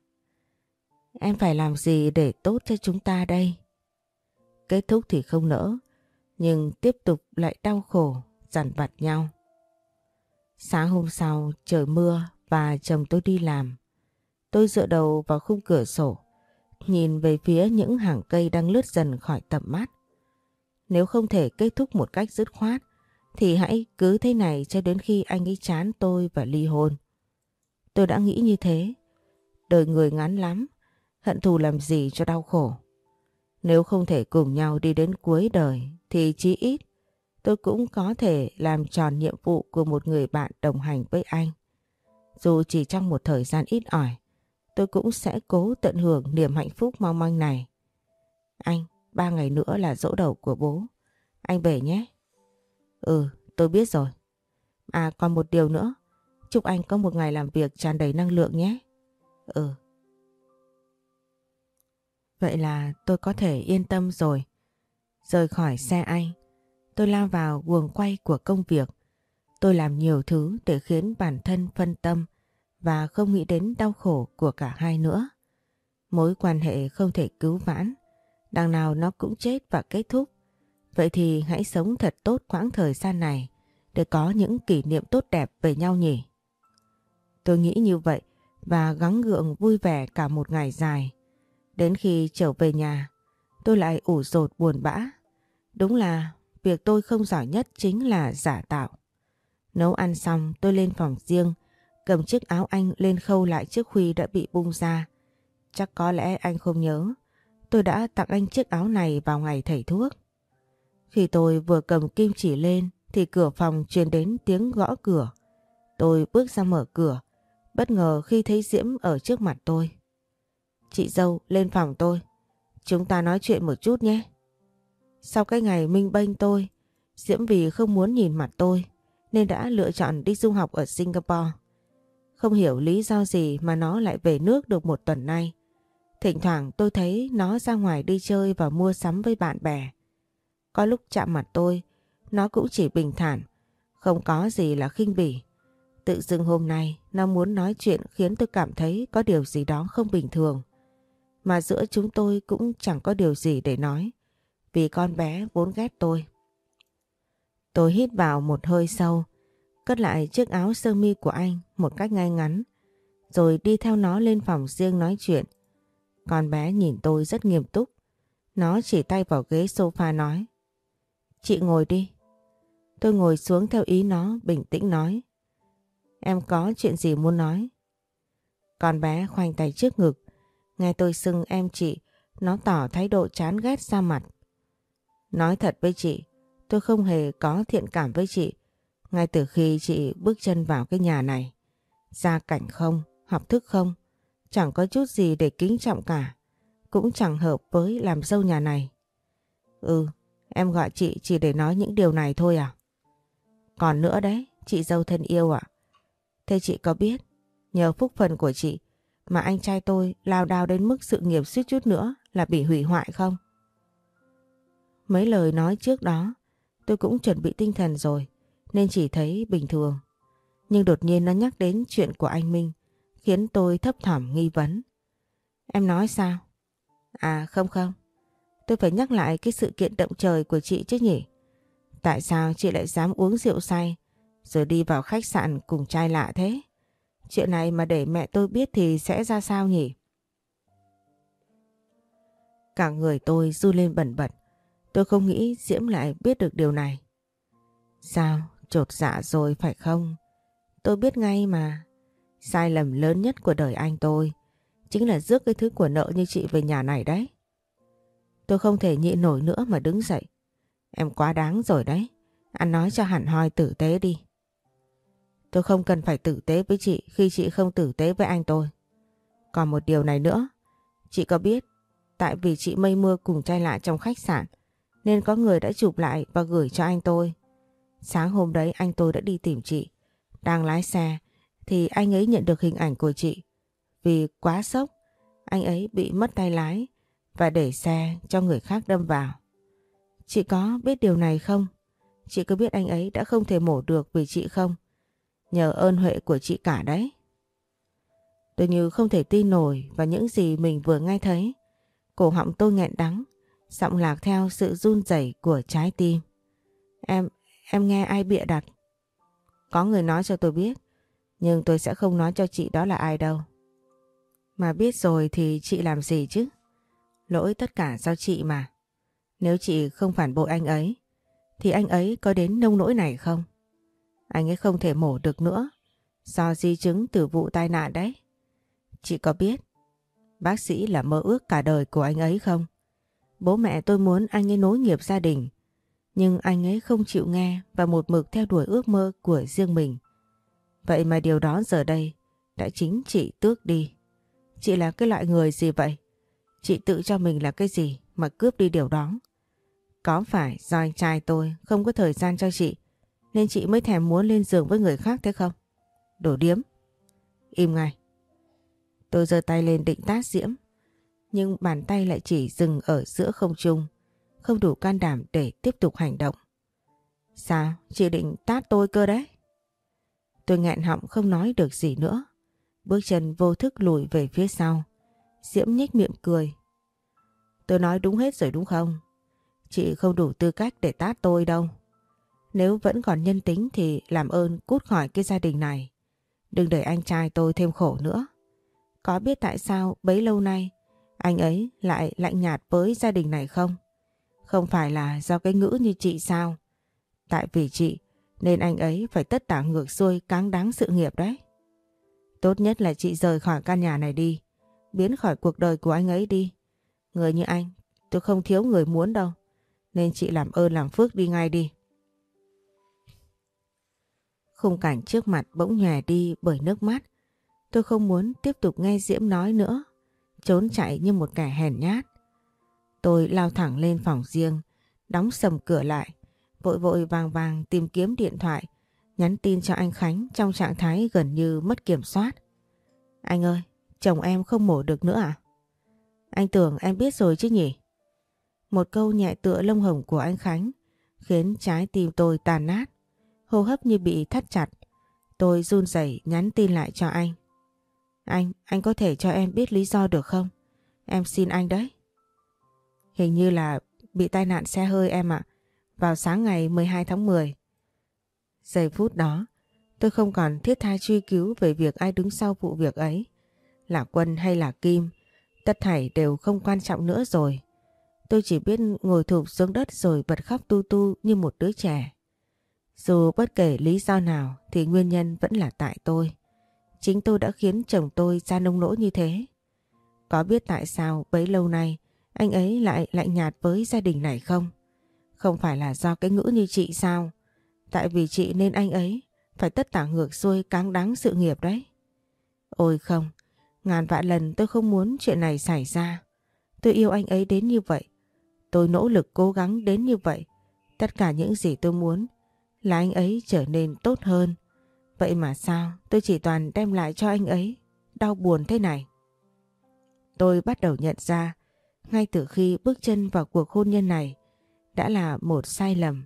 Em phải làm gì để tốt cho chúng ta đây? Kết thúc thì không nỡ, nhưng tiếp tục lại đau khổ, dằn vặt nhau. Sáng hôm sau trời mưa và chồng tôi đi làm. Tôi dựa đầu vào khung cửa sổ, nhìn về phía những hàng cây đang lướt dần khỏi tầm mắt. Nếu không thể kết thúc một cách dứt khoát, thì hãy cứ thế này cho đến khi anh ấy chán tôi và ly hôn. Tôi đã nghĩ như thế. Đời người ngắn lắm, hận thù làm gì cho đau khổ. Nếu không thể cùng nhau đi đến cuối đời thì chí ít tôi cũng có thể làm tròn nhiệm vụ của một người bạn đồng hành với anh. Dù chỉ trong một thời gian ít ỏi, tôi cũng sẽ cố tận hưởng niềm hạnh phúc mong manh này. Anh, ba ngày nữa là dỗ đầu của bố. Anh về nhé. Ừ, tôi biết rồi. À còn một điều nữa. Chúc anh có một ngày làm việc tràn đầy năng lượng nhé. Ừ. Vậy là tôi có thể yên tâm rồi. Rời khỏi xe anh, tôi lao vào guồng quay của công việc. Tôi làm nhiều thứ để khiến bản thân phân tâm và không nghĩ đến đau khổ của cả hai nữa. Mối quan hệ không thể cứu vãn, đằng nào nó cũng chết và kết thúc. Vậy thì hãy sống thật tốt quãng thời gian này để có những kỷ niệm tốt đẹp về nhau nhỉ. Tôi nghĩ như vậy và gắng gượng vui vẻ cả một ngày dài. Đến khi trở về nhà, tôi lại ủ rột buồn bã. Đúng là việc tôi không giỏi nhất chính là giả tạo. Nấu ăn xong tôi lên phòng riêng, cầm chiếc áo anh lên khâu lại chiếc khuy đã bị bung ra. Chắc có lẽ anh không nhớ, tôi đã tặng anh chiếc áo này vào ngày thầy thuốc. Khi tôi vừa cầm kim chỉ lên thì cửa phòng truyền đến tiếng gõ cửa. Tôi bước ra mở cửa, bất ngờ khi thấy Diễm ở trước mặt tôi. Chị dâu lên phòng tôi. chúng ta nói chuyện một chút nhé. Sau cái ngày Minh bênh tôi, Diễm vì không muốn nhìn mặt tôi nên đã lựa chọn đi du học ở Singapore. Không hiểu lý do gì mà nó lại về nước được một tuần nay. Thỉnh thoảng tôi thấy nó ra ngoài đi chơi và mua sắm với bạn bè. Có lúc chạm mặt tôi, nó cũng chỉ bình thản, không có gì là khinh bỉ. Tự dưng hôm nay nó muốn nói chuyện khiến tôi cảm thấy có điều gì đó không bình thường. Mà giữa chúng tôi cũng chẳng có điều gì để nói, vì con bé vốn ghét tôi. Tôi hít vào một hơi sâu, cất lại chiếc áo sơ mi của anh một cách ngay ngắn, rồi đi theo nó lên phòng riêng nói chuyện. Con bé nhìn tôi rất nghiêm túc. Nó chỉ tay vào ghế sofa nói. Chị ngồi đi. Tôi ngồi xuống theo ý nó bình tĩnh nói. Em có chuyện gì muốn nói? Con bé khoanh tay trước ngực. Nghe tôi xưng em chị, nó tỏ thái độ chán ghét ra mặt. Nói thật với chị, tôi không hề có thiện cảm với chị. Ngay từ khi chị bước chân vào cái nhà này. Gia cảnh không, học thức không, chẳng có chút gì để kính trọng cả. Cũng chẳng hợp với làm dâu nhà này. Ừ, em gọi chị chỉ để nói những điều này thôi à? Còn nữa đấy, chị dâu thân yêu ạ. Thế chị có biết, nhờ phúc phần của chị mà anh trai tôi lao đao đến mức sự nghiệp suýt chút nữa là bị hủy hoại không? Mấy lời nói trước đó tôi cũng chuẩn bị tinh thần rồi nên chỉ thấy bình thường. Nhưng đột nhiên nó nhắc đến chuyện của anh Minh khiến tôi thấp thỏm nghi vấn. Em nói sao? À không không, tôi phải nhắc lại cái sự kiện động trời của chị chứ nhỉ? Tại sao chị lại dám uống rượu say rồi đi vào khách sạn cùng trai lạ thế? Chuyện này mà để mẹ tôi biết thì sẽ ra sao nhỉ? Cả người tôi du lên bẩn bật. Tôi không nghĩ Diễm lại biết được điều này. Sao? Chột dạ rồi phải không? Tôi biết ngay mà. Sai lầm lớn nhất của đời anh tôi chính là rước cái thứ của nợ như chị về nhà này đấy. Tôi không thể nhịn nổi nữa mà đứng dậy. Em quá đáng rồi đấy. Anh nói cho hẳn hoi tử tế đi. Tôi không cần phải tử tế với chị khi chị không tử tế với anh tôi. Còn một điều này nữa. Chị có biết tại vì chị mây mưa cùng trai lạ trong khách sạn nên có người đã chụp lại và gửi cho anh tôi. Sáng hôm đấy anh tôi đã đi tìm chị. Đang lái xe thì anh ấy nhận được hình ảnh của chị. Vì quá sốc, anh ấy bị mất tay lái và để xe cho người khác đâm vào. Chị có biết điều này không? Chị có biết anh ấy đã không thể mổ được vì chị không? Nhờ ơn huệ của chị cả đấy. Tôi như không thể tin nổi vào những gì mình vừa nghe thấy. Cổ họng tôi nghẹn đắng, giọng lạc theo sự run rẩy của trái tim. Em, em nghe ai bịa đặt? Có người nói cho tôi biết, nhưng tôi sẽ không nói cho chị đó là ai đâu. Mà biết rồi thì chị làm gì chứ? Lỗi tất cả do chị mà. Nếu chị không phản bội anh ấy, thì anh ấy có đến nông nỗi này không? Anh ấy không thể mổ được nữa, do di chứng từ vụ tai nạn đấy. Chị có biết, bác sĩ là mơ ước cả đời của anh ấy không? Bố mẹ tôi muốn anh ấy nối nghiệp gia đình, nhưng anh ấy không chịu nghe và một mực theo đuổi ước mơ của riêng mình. Vậy mà điều đó giờ đây đã chính chị tước đi. Chị là cái loại người gì vậy? Chị tự cho mình là cái gì mà cướp đi điều đó? Có phải do anh trai tôi không có thời gian cho chị nên chị mới thèm muốn lên giường với người khác thế không? Đổ điếm. Im ngay. Tôi giơ tay lên định tát Diễm nhưng bàn tay lại chỉ dừng ở giữa không trung, không đủ can đảm để tiếp tục hành động. Sao? Chị định tát tôi cơ đấy? Tôi nghẹn họng không nói được gì nữa. Bước chân vô thức lùi về phía sau. Diễm nhếch miệng cười. Tôi nói đúng hết rồi đúng không? Chị không đủ tư cách để tát tôi đâu. Nếu vẫn còn nhân tính thì làm ơn cút khỏi cái gia đình này. Đừng để anh trai tôi thêm khổ nữa. Có biết tại sao bấy lâu nay anh ấy lại lạnh nhạt với gia đình này không? Không phải là do cái ngữ như chị sao? Tại vì chị nên anh ấy phải tất tả ngược xuôi cáng đáng sự nghiệp đấy. Tốt nhất là chị rời khỏi căn nhà này đi. Biến khỏi cuộc đời của anh ấy đi. Người như anh, tôi không thiếu người muốn đâu. Nên chị làm ơn làm phước đi ngay đi. Khung cảnh trước mặt bỗng nhòe đi bởi nước mắt. Tôi không muốn tiếp tục nghe Diễm nói nữa. Trốn chạy như một kẻ hèn nhát. Tôi lao thẳng lên phòng riêng, đóng sầm cửa lại, vội vội vàng vàng tìm kiếm điện thoại, nhắn tin cho anh Khánh trong trạng thái gần như mất kiểm soát. Anh ơi, chồng em không mổ được nữa à? Anh tưởng em biết rồi chứ nhỉ? Một câu nhẹ tựa lông hồng của anh Khánh khiến trái tim tôi tàn nát, hô hấp như bị thắt chặt. Tôi run rẩy nhắn tin lại cho anh. Anh, anh có thể cho em biết lý do được không? Em xin anh đấy. Hình như là bị tai nạn xe hơi em ạ. Vào sáng ngày 12 tháng 10. Giây phút đó, tôi không còn thiết tha truy cứu về việc ai đứng sau vụ việc ấy. Là Quân hay là Kim, tất thảy đều không quan trọng nữa rồi. Tôi chỉ biết ngồi thụp xuống đất rồi bật khóc tu tu như một đứa trẻ. Dù bất kể lý do nào thì nguyên nhân vẫn là tại tôi. Chính tôi đã khiến chồng tôi ra nông nỗi như thế. Có biết tại sao bấy lâu nay anh ấy lại lạnh nhạt với gia đình này không? Không phải là do cái ngữ như chị sao? Tại vì chị nên anh ấy phải tất tả ngược xuôi cáng đáng sự nghiệp đấy. Ôi không, ngàn vạn lần tôi không muốn chuyện này xảy ra. Tôi yêu anh ấy đến như vậy. Tôi nỗ lực cố gắng đến như vậy. Tất cả những gì tôi muốn là anh ấy trở nên tốt hơn. Vậy mà sao tôi chỉ toàn đem lại cho anh ấy đau buồn thế này? Tôi bắt đầu nhận ra, ngay từ khi bước chân vào cuộc hôn nhân này, đã là một sai lầm.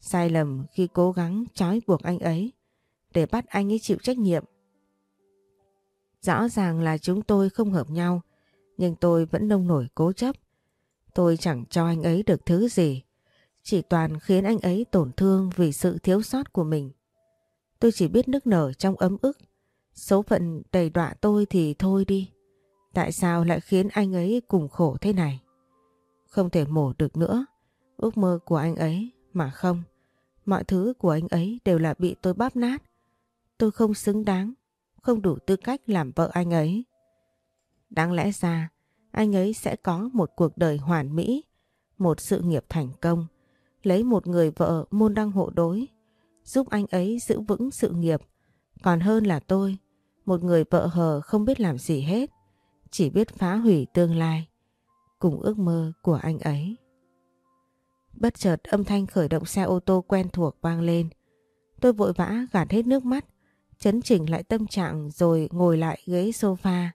Sai lầm khi cố gắng trói buộc anh ấy để bắt anh ấy chịu trách nhiệm. Rõ ràng là chúng tôi không hợp nhau, nhưng tôi vẫn nông nổi cố chấp. Tôi chẳng cho anh ấy được thứ gì, chỉ toàn khiến anh ấy tổn thương vì sự thiếu sót của mình. Tôi chỉ biết nức nở trong ấm ức. Số phận đầy đọa tôi thì thôi đi. Tại sao lại khiến anh ấy cùng khổ thế này? Không thể mổ được nữa. Ước mơ của anh ấy mà không. Mọi thứ của anh ấy đều là bị tôi bóp nát. Tôi không xứng đáng, không đủ tư cách làm vợ anh ấy. Đáng lẽ ra, anh ấy sẽ có một cuộc đời hoàn mỹ, một sự nghiệp thành công, lấy một người vợ môn đăng hộ đối, giúp anh ấy giữ vững sự nghiệp, còn hơn là tôi, một người vợ hờ không biết làm gì hết, chỉ biết phá hủy tương lai, cùng ước mơ của anh ấy. Bất chợt âm thanh khởi động xe ô tô quen thuộc vang lên. Tôi vội vã gạt hết nước mắt, chấn chỉnh lại tâm trạng rồi ngồi lại ghế sofa,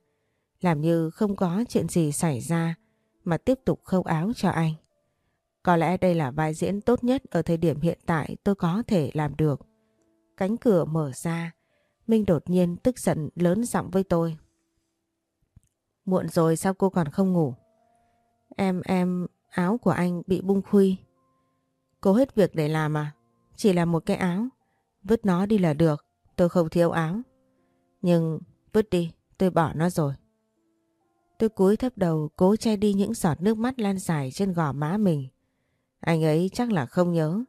làm như không có chuyện gì xảy ra mà tiếp tục khâu áo cho anh. Có lẽ đây là vai diễn tốt nhất ở thời điểm hiện tại tôi có thể làm được. Cánh cửa mở ra, Minh đột nhiên tức giận lớn giọng với tôi. Muộn rồi sao cô còn không ngủ? Em, em, áo của anh bị bung khuy. Cô hết việc để làm à? Chỉ là một cái áo. Vứt nó đi là được, tôi không thiếu áo. Nhưng vứt đi, tôi bỏ nó rồi. Tôi cúi thấp đầu cố che đi những giọt nước mắt lan dài trên gò má mình. Anh ấy chắc là không nhớ,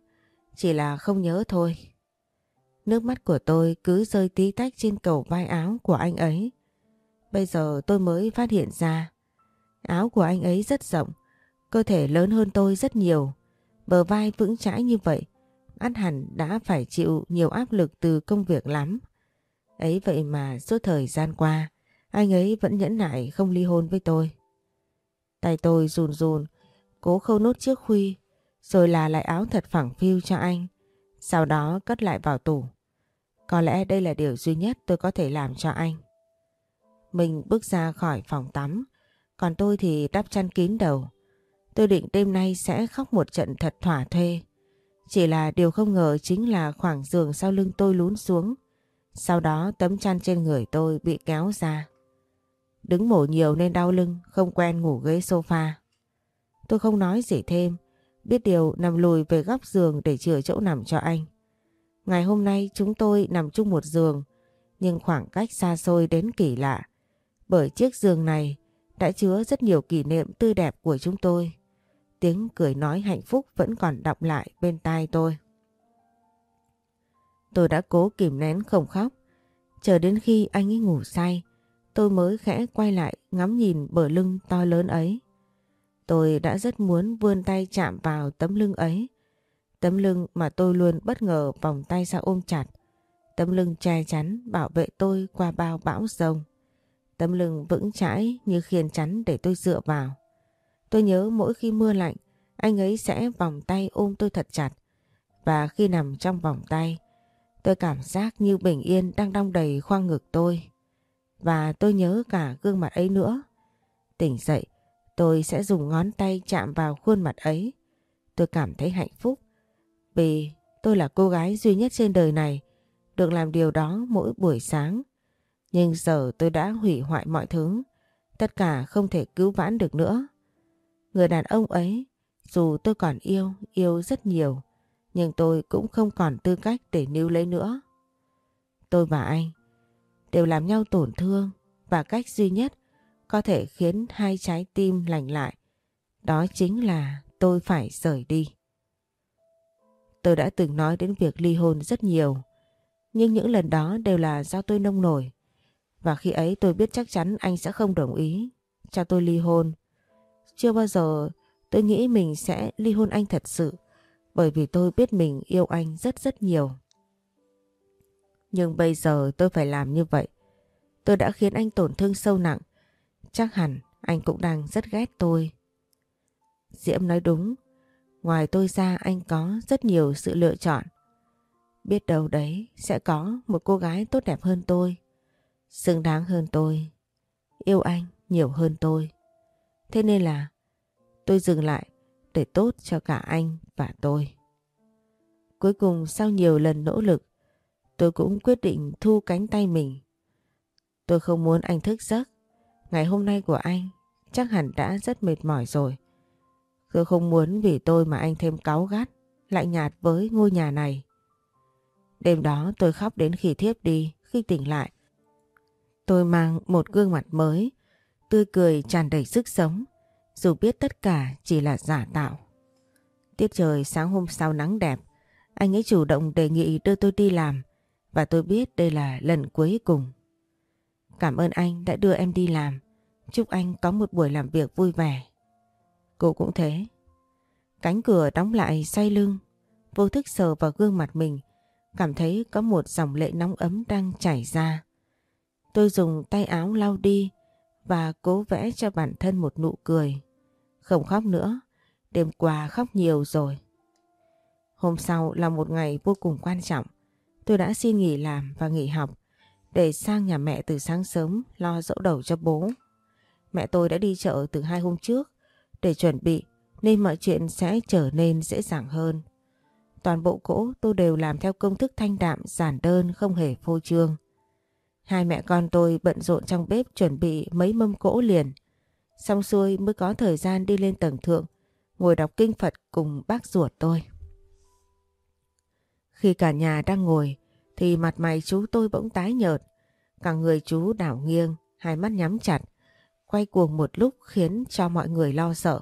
chỉ là không nhớ thôi. Nước mắt của tôi cứ rơi tí tách trên cầu vai áo của anh ấy. Bây giờ tôi mới phát hiện ra. Áo của anh ấy rất rộng, cơ thể lớn hơn tôi rất nhiều. Bờ vai vững chãi như vậy, át hẳn đã phải chịu nhiều áp lực từ công việc lắm. Ấy vậy mà suốt thời gian qua, anh ấy vẫn nhẫn nại không ly hôn với tôi. Tay tôi run run, cố khâu nốt chiếc khuy rồi là lại áo thật phẳng phiu cho anh, sau đó cất lại vào tủ. Có lẽ đây là điều duy nhất tôi có thể làm cho anh. Mình bước ra khỏi phòng tắm, còn tôi thì đắp chăn kín đầu. Tôi định đêm nay sẽ khóc một trận thật thỏa thuê. Chỉ là điều không ngờ chính là khoảng giường sau lưng tôi lún xuống. Sau đó tấm chăn trên người tôi bị kéo ra. Đứng mổ nhiều nên đau lưng, không quen ngủ ghế sofa. Tôi không nói gì thêm, biết điều nằm lùi về góc giường để chừa chỗ nằm cho anh. Ngày hôm nay chúng tôi nằm chung một giường, nhưng khoảng cách xa xôi đến kỳ lạ. Bởi chiếc giường này đã chứa rất nhiều kỷ niệm tươi đẹp của chúng tôi. Tiếng cười nói hạnh phúc vẫn còn đọng lại bên tai tôi. Tôi đã cố kìm nén không khóc. Chờ đến khi anh ấy ngủ say, tôi mới khẽ quay lại ngắm nhìn bờ lưng to lớn ấy. Tôi đã rất muốn vươn tay chạm vào tấm lưng ấy. Tấm lưng mà tôi luôn bất ngờ vòng tay ra ôm chặt. Tấm lưng che chắn bảo vệ tôi qua bao bão rông. Tấm lưng vững chãi như khiên chắn để tôi dựa vào. Tôi nhớ mỗi khi mưa lạnh, anh ấy sẽ vòng tay ôm tôi thật chặt. Và khi nằm trong vòng tay, tôi cảm giác như bình yên đang đong đầy khoang ngực tôi. Và tôi nhớ cả gương mặt ấy nữa. Tỉnh dậy, tôi sẽ dùng ngón tay chạm vào khuôn mặt ấy. Tôi cảm thấy hạnh phúc vì tôi là cô gái duy nhất trên đời này được làm điều đó mỗi buổi sáng. Nhưng giờ tôi đã hủy hoại mọi thứ. Tất cả không thể cứu vãn được nữa. Người đàn ông ấy, dù tôi còn yêu, yêu rất nhiều, nhưng tôi cũng không còn tư cách để níu lấy nữa. Tôi và anh đều làm nhau tổn thương và cách duy nhất có thể khiến hai trái tim lành lại. Đó chính là tôi phải rời đi. Tôi đã từng nói đến việc ly hôn rất nhiều, nhưng những lần đó đều là do tôi nông nổi. Và khi ấy tôi biết chắc chắn anh sẽ không đồng ý cho tôi ly hôn. Chưa bao giờ tôi nghĩ mình sẽ ly hôn anh thật sự, bởi vì tôi biết mình yêu anh rất rất nhiều. Nhưng bây giờ tôi phải làm như vậy. Tôi đã khiến anh tổn thương sâu nặng. Chắc hẳn anh cũng đang rất ghét tôi. Diễm nói đúng. Ngoài tôi ra, anh có rất nhiều sự lựa chọn. Biết đâu đấy sẽ có một cô gái tốt đẹp hơn tôi. Xứng đáng hơn tôi. Yêu anh nhiều hơn tôi. Thế nên là tôi dừng lại để tốt cho cả anh và tôi. Cuối cùng, sau nhiều lần nỗ lực, tôi cũng quyết định thu cánh tay mình. Tôi không muốn anh thức giấc. Ngày hôm nay của anh chắc hẳn đã rất mệt mỏi rồi. Tôi không muốn vì tôi mà anh thêm cáu gắt, lạnh nhạt với ngôi nhà này. Đêm đó tôi khóc đến khi thiếp đi, khi tỉnh lại. Tôi mang một gương mặt mới, tươi cười tràn đầy sức sống, dù biết tất cả chỉ là giả tạo. Tiết trời sáng hôm sau nắng đẹp, anh ấy chủ động đề nghị đưa tôi đi làm và tôi biết đây là lần cuối cùng. Cảm ơn anh đã đưa em đi làm. Chúc anh có một buổi làm việc vui vẻ. Cô cũng thế. Cánh cửa đóng lại say lưng, vô thức sờ vào gương mặt mình, cảm thấy có một dòng lệ nóng ấm đang chảy ra. Tôi dùng tay áo lau đi và cố vẽ cho bản thân một nụ cười. Không khóc nữa, đêm qua khóc nhiều rồi. Hôm sau là một ngày vô cùng quan trọng. Tôi đã xin nghỉ làm và nghỉ học để sang nhà mẹ từ sáng sớm lo dỗ đầu cho bố. Mẹ tôi đã đi chợ từ hai hôm trước để chuẩn bị nên mọi chuyện sẽ trở nên dễ dàng hơn. Toàn bộ cỗ tôi đều làm theo công thức thanh đạm giản đơn không hề phô trương. Hai mẹ con tôi bận rộn trong bếp chuẩn bị mấy mâm cỗ liền. Xong xuôi mới có thời gian đi lên tầng thượng, ngồi đọc kinh Phật cùng bác ruột tôi. Khi cả nhà đang ngồi thì mặt mày chú tôi bỗng tái nhợt. Cả người chú đảo nghiêng, hai mắt nhắm chặt, quay cuồng một lúc khiến cho mọi người lo sợ.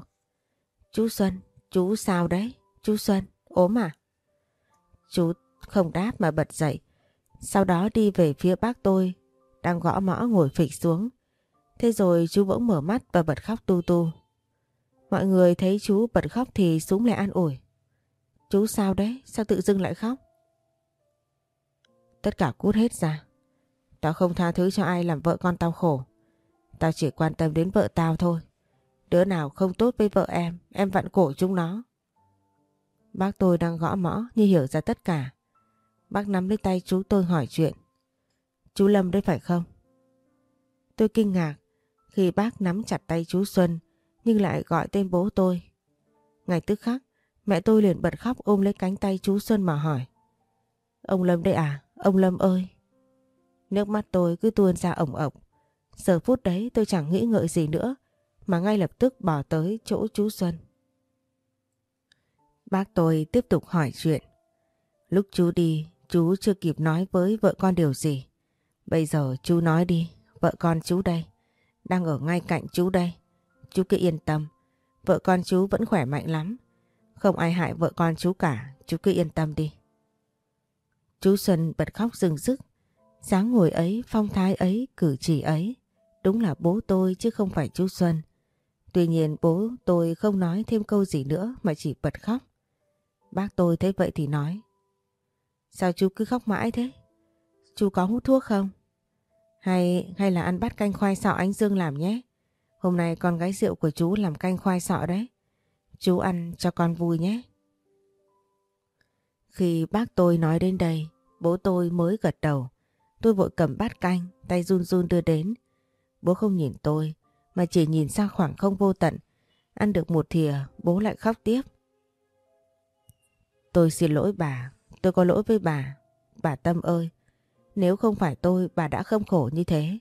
Chú Xuân, chú sao đấy? Chú Xuân, ốm à? Chú không đáp mà bật dậy. Sau đó đi về phía bác tôi, đang gõ mõ ngồi phịch xuống. Thế rồi chú bỗng mở mắt và bật khóc tu tu. Mọi người thấy chú bật khóc thì súng lại an ủi. Chú sao đấy? Sao tự dưng lại khóc? Tất cả cút hết ra. Tao không tha thứ cho ai làm vợ con tao khổ. Tao chỉ quan tâm đến vợ tao thôi. Đứa nào không tốt với vợ em, em vặn cổ chúng nó. Bác tôi đang gõ mõ như hiểu ra tất cả. Bác nắm lấy tay chú tôi hỏi chuyện. Chú Lâm đấy phải không? Tôi kinh ngạc khi bác nắm chặt tay chú Xuân nhưng lại gọi tên bố tôi. Ngày tức khắc, mẹ tôi liền bật khóc ôm lấy cánh tay chú Xuân mà hỏi. Ông Lâm đây à? Ông Lâm ơi! Nước mắt tôi cứ tuôn ra ổng ổng. Giờ phút đấy tôi chẳng nghĩ ngợi gì nữa mà ngay lập tức bỏ tới chỗ chú Xuân. Bác tôi tiếp tục hỏi chuyện. Lúc chú đi, chú chưa kịp nói với vợ con điều gì. Bây giờ chú nói đi, vợ con chú đây, đang ở ngay cạnh chú đây. Chú cứ yên tâm, vợ con chú vẫn khỏe mạnh lắm. Không ai hại vợ con chú cả, chú cứ yên tâm đi. Chú Xuân bật khóc rừng rức. sáng ngồi ấy, phong thái ấy, cử chỉ ấy. Đúng là bố tôi chứ không phải chú Xuân. Tuy nhiên bố tôi không nói thêm câu gì nữa mà chỉ bật khóc. Bác tôi thấy vậy thì nói. Sao chú cứ khóc mãi thế? Chú có hút thuốc không? Hay hay là ăn bát canh khoai sọ anh Dương làm nhé? Hôm nay con gái rượu của chú làm canh khoai sọ đấy. Chú ăn cho con vui nhé. Khi bác tôi nói đến đây, bố tôi mới gật đầu. Tôi vội cầm bát canh, tay run run đưa đến. Bố không nhìn tôi, mà chỉ nhìn sang khoảng không vô tận. Ăn được một thìa, bố lại khóc tiếp. Tôi xin lỗi bà, tôi có lỗi với bà. Bà Tâm ơi, nếu không phải tôi bà đã không khổ như thế.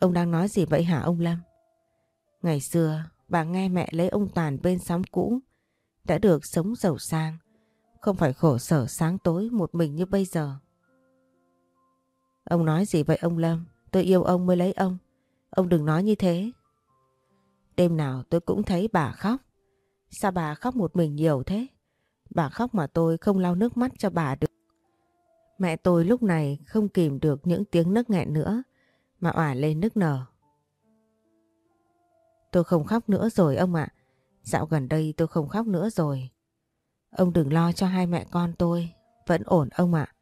Ông đang nói gì vậy hả ông Lâm? Ngày xưa bà nghe mẹ lấy ông Toàn bên xóm cũ đã được sống giàu sang, không phải khổ sở sáng tối một mình như bây giờ. Ông nói gì vậy ông Lâm? Tôi yêu ông mới lấy ông. Ông đừng nói như thế. Đêm nào tôi cũng thấy bà khóc. Sao bà khóc một mình nhiều thế? Bà khóc mà tôi không lau nước mắt cho bà được. Mẹ tôi lúc này không kìm được những tiếng nức nghẹn nữa, mà òa lên nức nở. Tôi không khóc nữa rồi ông ạ. Dạo gần đây tôi không khóc nữa rồi. Ông đừng lo cho hai mẹ con tôi. Vẫn ổn ông ạ.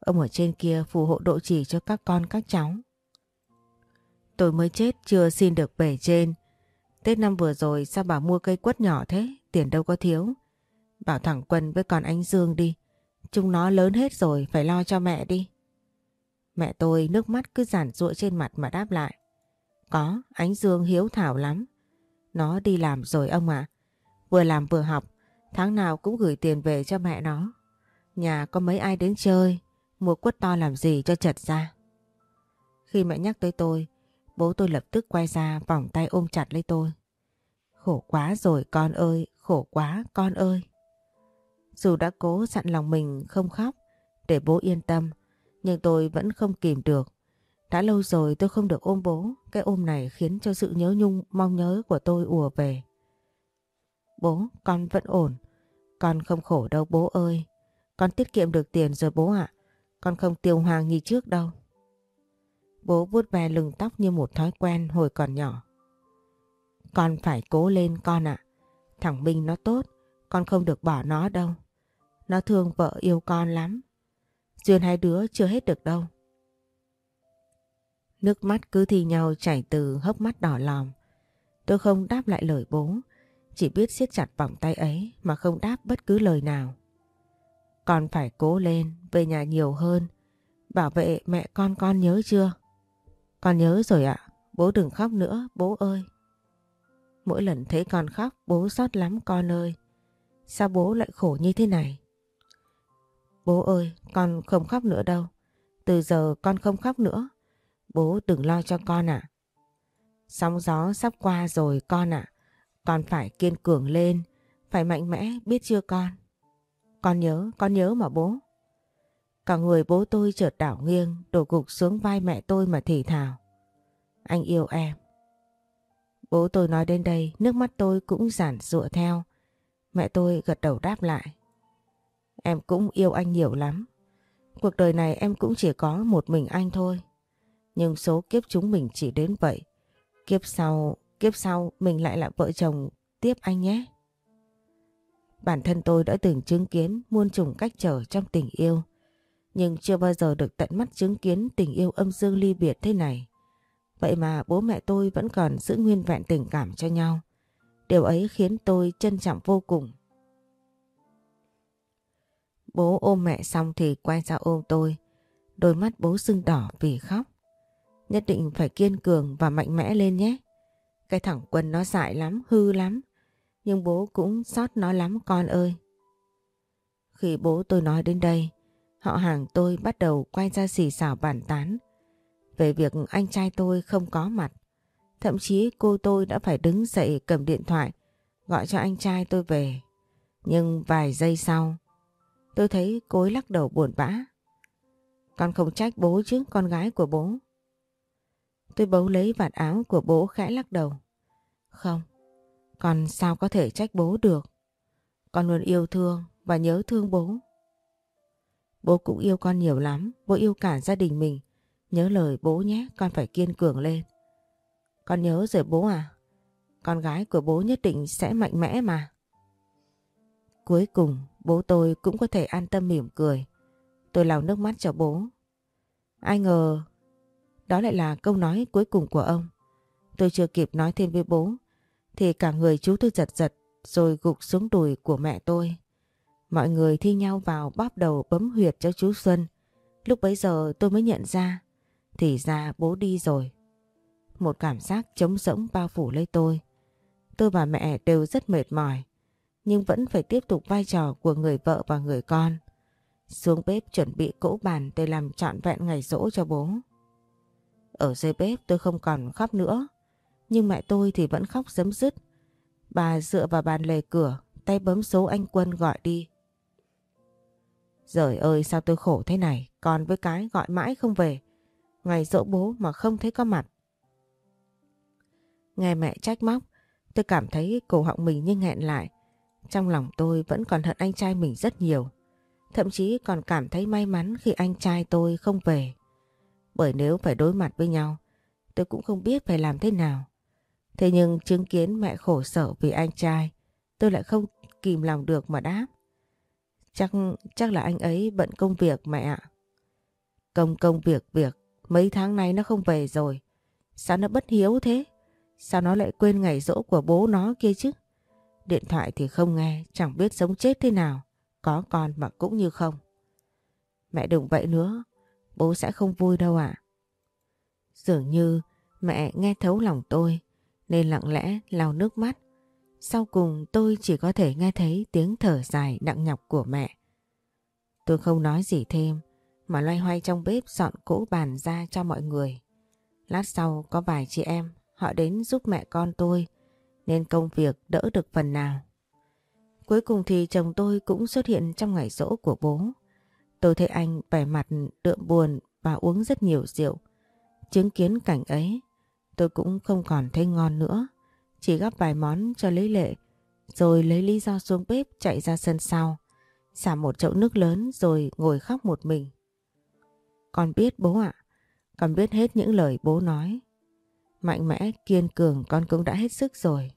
Ông ở trên kia phù hộ độ trì cho các con, các cháu. Tôi mới chết chưa xin được bể trên. Tết năm vừa rồi sao bà mua cây quất nhỏ thế? Tiền đâu có thiếu. Bảo thẳng Quân với con anh Dương đi. Chúng nó lớn hết rồi phải lo cho mẹ đi. Mẹ tôi nước mắt cứ giản ruộng trên mặt mà đáp lại. Có, ánh Dương hiếu thảo lắm. Nó đi làm rồi ông ạ. Vừa làm vừa học, tháng nào cũng gửi tiền về cho mẹ nó. Nhà có mấy ai đến chơi, mua quất to làm gì cho chật ra. Khi mẹ nhắc tới tôi, bố tôi lập tức quay ra vòng tay ôm chặt lấy tôi. Khổ quá rồi con ơi, khổ quá con ơi. Dù đã cố dặn lòng mình không khóc để bố yên tâm, nhưng tôi vẫn không kìm được. Đã lâu rồi tôi không được ôm bố, cái ôm này khiến cho sự nhớ nhung mong nhớ của tôi ùa về. Bố, con vẫn ổn. Con không khổ đâu bố ơi. Con tiết kiệm được tiền rồi bố ạ. Con không tiêu hoàng như trước đâu. Bố vuốt ve lưng tóc như một thói quen hồi còn nhỏ. Con phải cố lên con ạ. Thằng Minh nó tốt, con không được bỏ nó đâu. Nó thương vợ yêu con lắm. Duyên hai đứa chưa hết được đâu. Nước mắt cứ thi nhau chảy từ hốc mắt đỏ lòm. Tôi không đáp lại lời bố, chỉ biết siết chặt vòng tay ấy mà không đáp bất cứ lời nào. Con phải cố lên, về nhà nhiều hơn, bảo vệ mẹ con con nhớ chưa? Con nhớ rồi ạ, bố đừng khóc nữa, bố ơi. Mỗi lần thấy con khóc, bố xót lắm con ơi. Sao bố lại khổ như thế này? Bố ơi, con không khóc nữa đâu. Từ giờ con không khóc nữa. Bố đừng lo cho con ạ. Sóng gió sắp qua rồi con ạ. Con phải kiên cường lên, phải mạnh mẽ biết chưa con? Con nhớ, con nhớ mà bố. Cả người bố tôi chợt đảo nghiêng, đổ gục xuống vai mẹ tôi mà thì thào. Anh yêu em. Bố tôi nói đến đây, nước mắt tôi cũng giản rụa theo. Mẹ tôi gật đầu đáp lại. Em cũng yêu anh nhiều lắm. Cuộc đời này em cũng chỉ có một mình anh thôi. Nhưng số kiếp chúng mình chỉ đến vậy. Kiếp sau, kiếp sau mình lại là vợ chồng tiếp anh nhé. Bản thân tôi đã từng chứng kiến muôn trùng cách trở trong tình yêu. Nhưng chưa bao giờ được tận mắt chứng kiến tình yêu âm dương ly biệt thế này. Vậy mà bố mẹ tôi vẫn còn giữ nguyên vẹn tình cảm cho nhau. Điều ấy khiến tôi trân trọng vô cùng. Bố ôm mẹ xong thì quay ra ôm tôi. Đôi mắt bố sưng đỏ vì khóc. Nhất định phải kiên cường và mạnh mẽ lên nhé. Cái thằng Quân nó dại lắm, hư lắm. Nhưng bố cũng xót nó lắm con ơi. Khi bố tôi nói đến đây, họ hàng tôi bắt đầu quay ra xì xào bàn tán về việc anh trai tôi không có mặt. Thậm chí cô tôi đã phải đứng dậy cầm điện thoại gọi cho anh trai tôi về. Nhưng vài giây sau, tôi thấy cô ấy lắc đầu buồn bã. Con không trách bố chứ con gái của bố. Tôi bấu lấy vạt áo của bố khẽ lắc đầu. Không, con sao có thể trách bố được. Con luôn yêu thương và nhớ thương bố. Bố cũng yêu con nhiều lắm, bố yêu cả gia đình mình. Nhớ lời bố nhé, con phải kiên cường lên. Con nhớ rồi bố à? Con gái của bố nhất định sẽ mạnh mẽ mà. Cuối cùng bố tôi cũng có thể an tâm mỉm cười. Tôi lau nước mắt cho bố. Ai ngờ đó lại là câu nói cuối cùng của ông. Tôi chưa kịp nói thêm với bố thì cả người chú tôi giật giật rồi gục xuống đùi của mẹ tôi. Mọi người thi nhau vào bóp đầu bấm huyệt cho chú Xuân. Lúc bấy giờ tôi mới nhận ra thì ra bố đi rồi. Một cảm giác trống rỗng bao phủ lấy tôi. Tôi và mẹ đều rất mệt mỏi nhưng vẫn phải tiếp tục vai trò của người vợ và người con. Xuống bếp chuẩn bị cỗ bàn để làm trọn vẹn ngày rỗ cho bố. Ở dưới bếp tôi không còn khóc nữa, nhưng mẹ tôi thì vẫn khóc dấm dứt. Bà dựa vào bàn lề cửa, tay bấm số anh Quân gọi đi. Giời ơi sao tôi khổ thế này, còn với cái gọi mãi không về. Ngày dỗ bố mà không thấy có mặt. Nghe mẹ trách móc, tôi cảm thấy cổ họng mình như nghẹn lại. Trong lòng tôi vẫn còn hận anh trai mình rất nhiều. Thậm chí còn cảm thấy may mắn khi anh trai tôi không về. Bởi nếu phải đối mặt với nhau, tôi cũng không biết phải làm thế nào. Thế nhưng chứng kiến mẹ khổ sở vì anh trai, tôi lại không kìm lòng được mà đáp. Chắc chắc là anh ấy bận công việc mẹ ạ. Công công việc việc, mấy tháng nay nó không về rồi. Sao nó bất hiếu thế? Sao nó lại quên ngày rỗ của bố nó kia chứ? Điện thoại thì không nghe, chẳng biết sống chết thế nào. Có con mà cũng như không. Mẹ đừng vậy nữa, bố sẽ không vui đâu ạ. Dường như mẹ nghe thấu lòng tôi nên lặng lẽ lau nước mắt. Sau cùng tôi chỉ có thể nghe thấy tiếng thở dài nặng nhọc của mẹ. Tôi không nói gì thêm mà loay hoay trong bếp dọn cỗ bàn ra cho mọi người. Lát sau có vài chị em họ đến giúp mẹ con tôi nên công việc đỡ được phần nào. Cuối cùng thì chồng tôi cũng xuất hiện trong ngày rỗ của bố. Tôi thấy anh vẻ mặt đượm buồn và uống rất nhiều rượu. Chứng kiến cảnh ấy, tôi cũng không còn thấy ngon nữa. Chỉ gắp vài món cho lấy lệ, rồi lấy lý do xuống bếp chạy ra sân sau. Xả một chậu nước lớn rồi ngồi khóc một mình. Con biết bố ạ, con biết hết những lời bố nói. Mạnh mẽ, kiên cường con cũng đã hết sức rồi.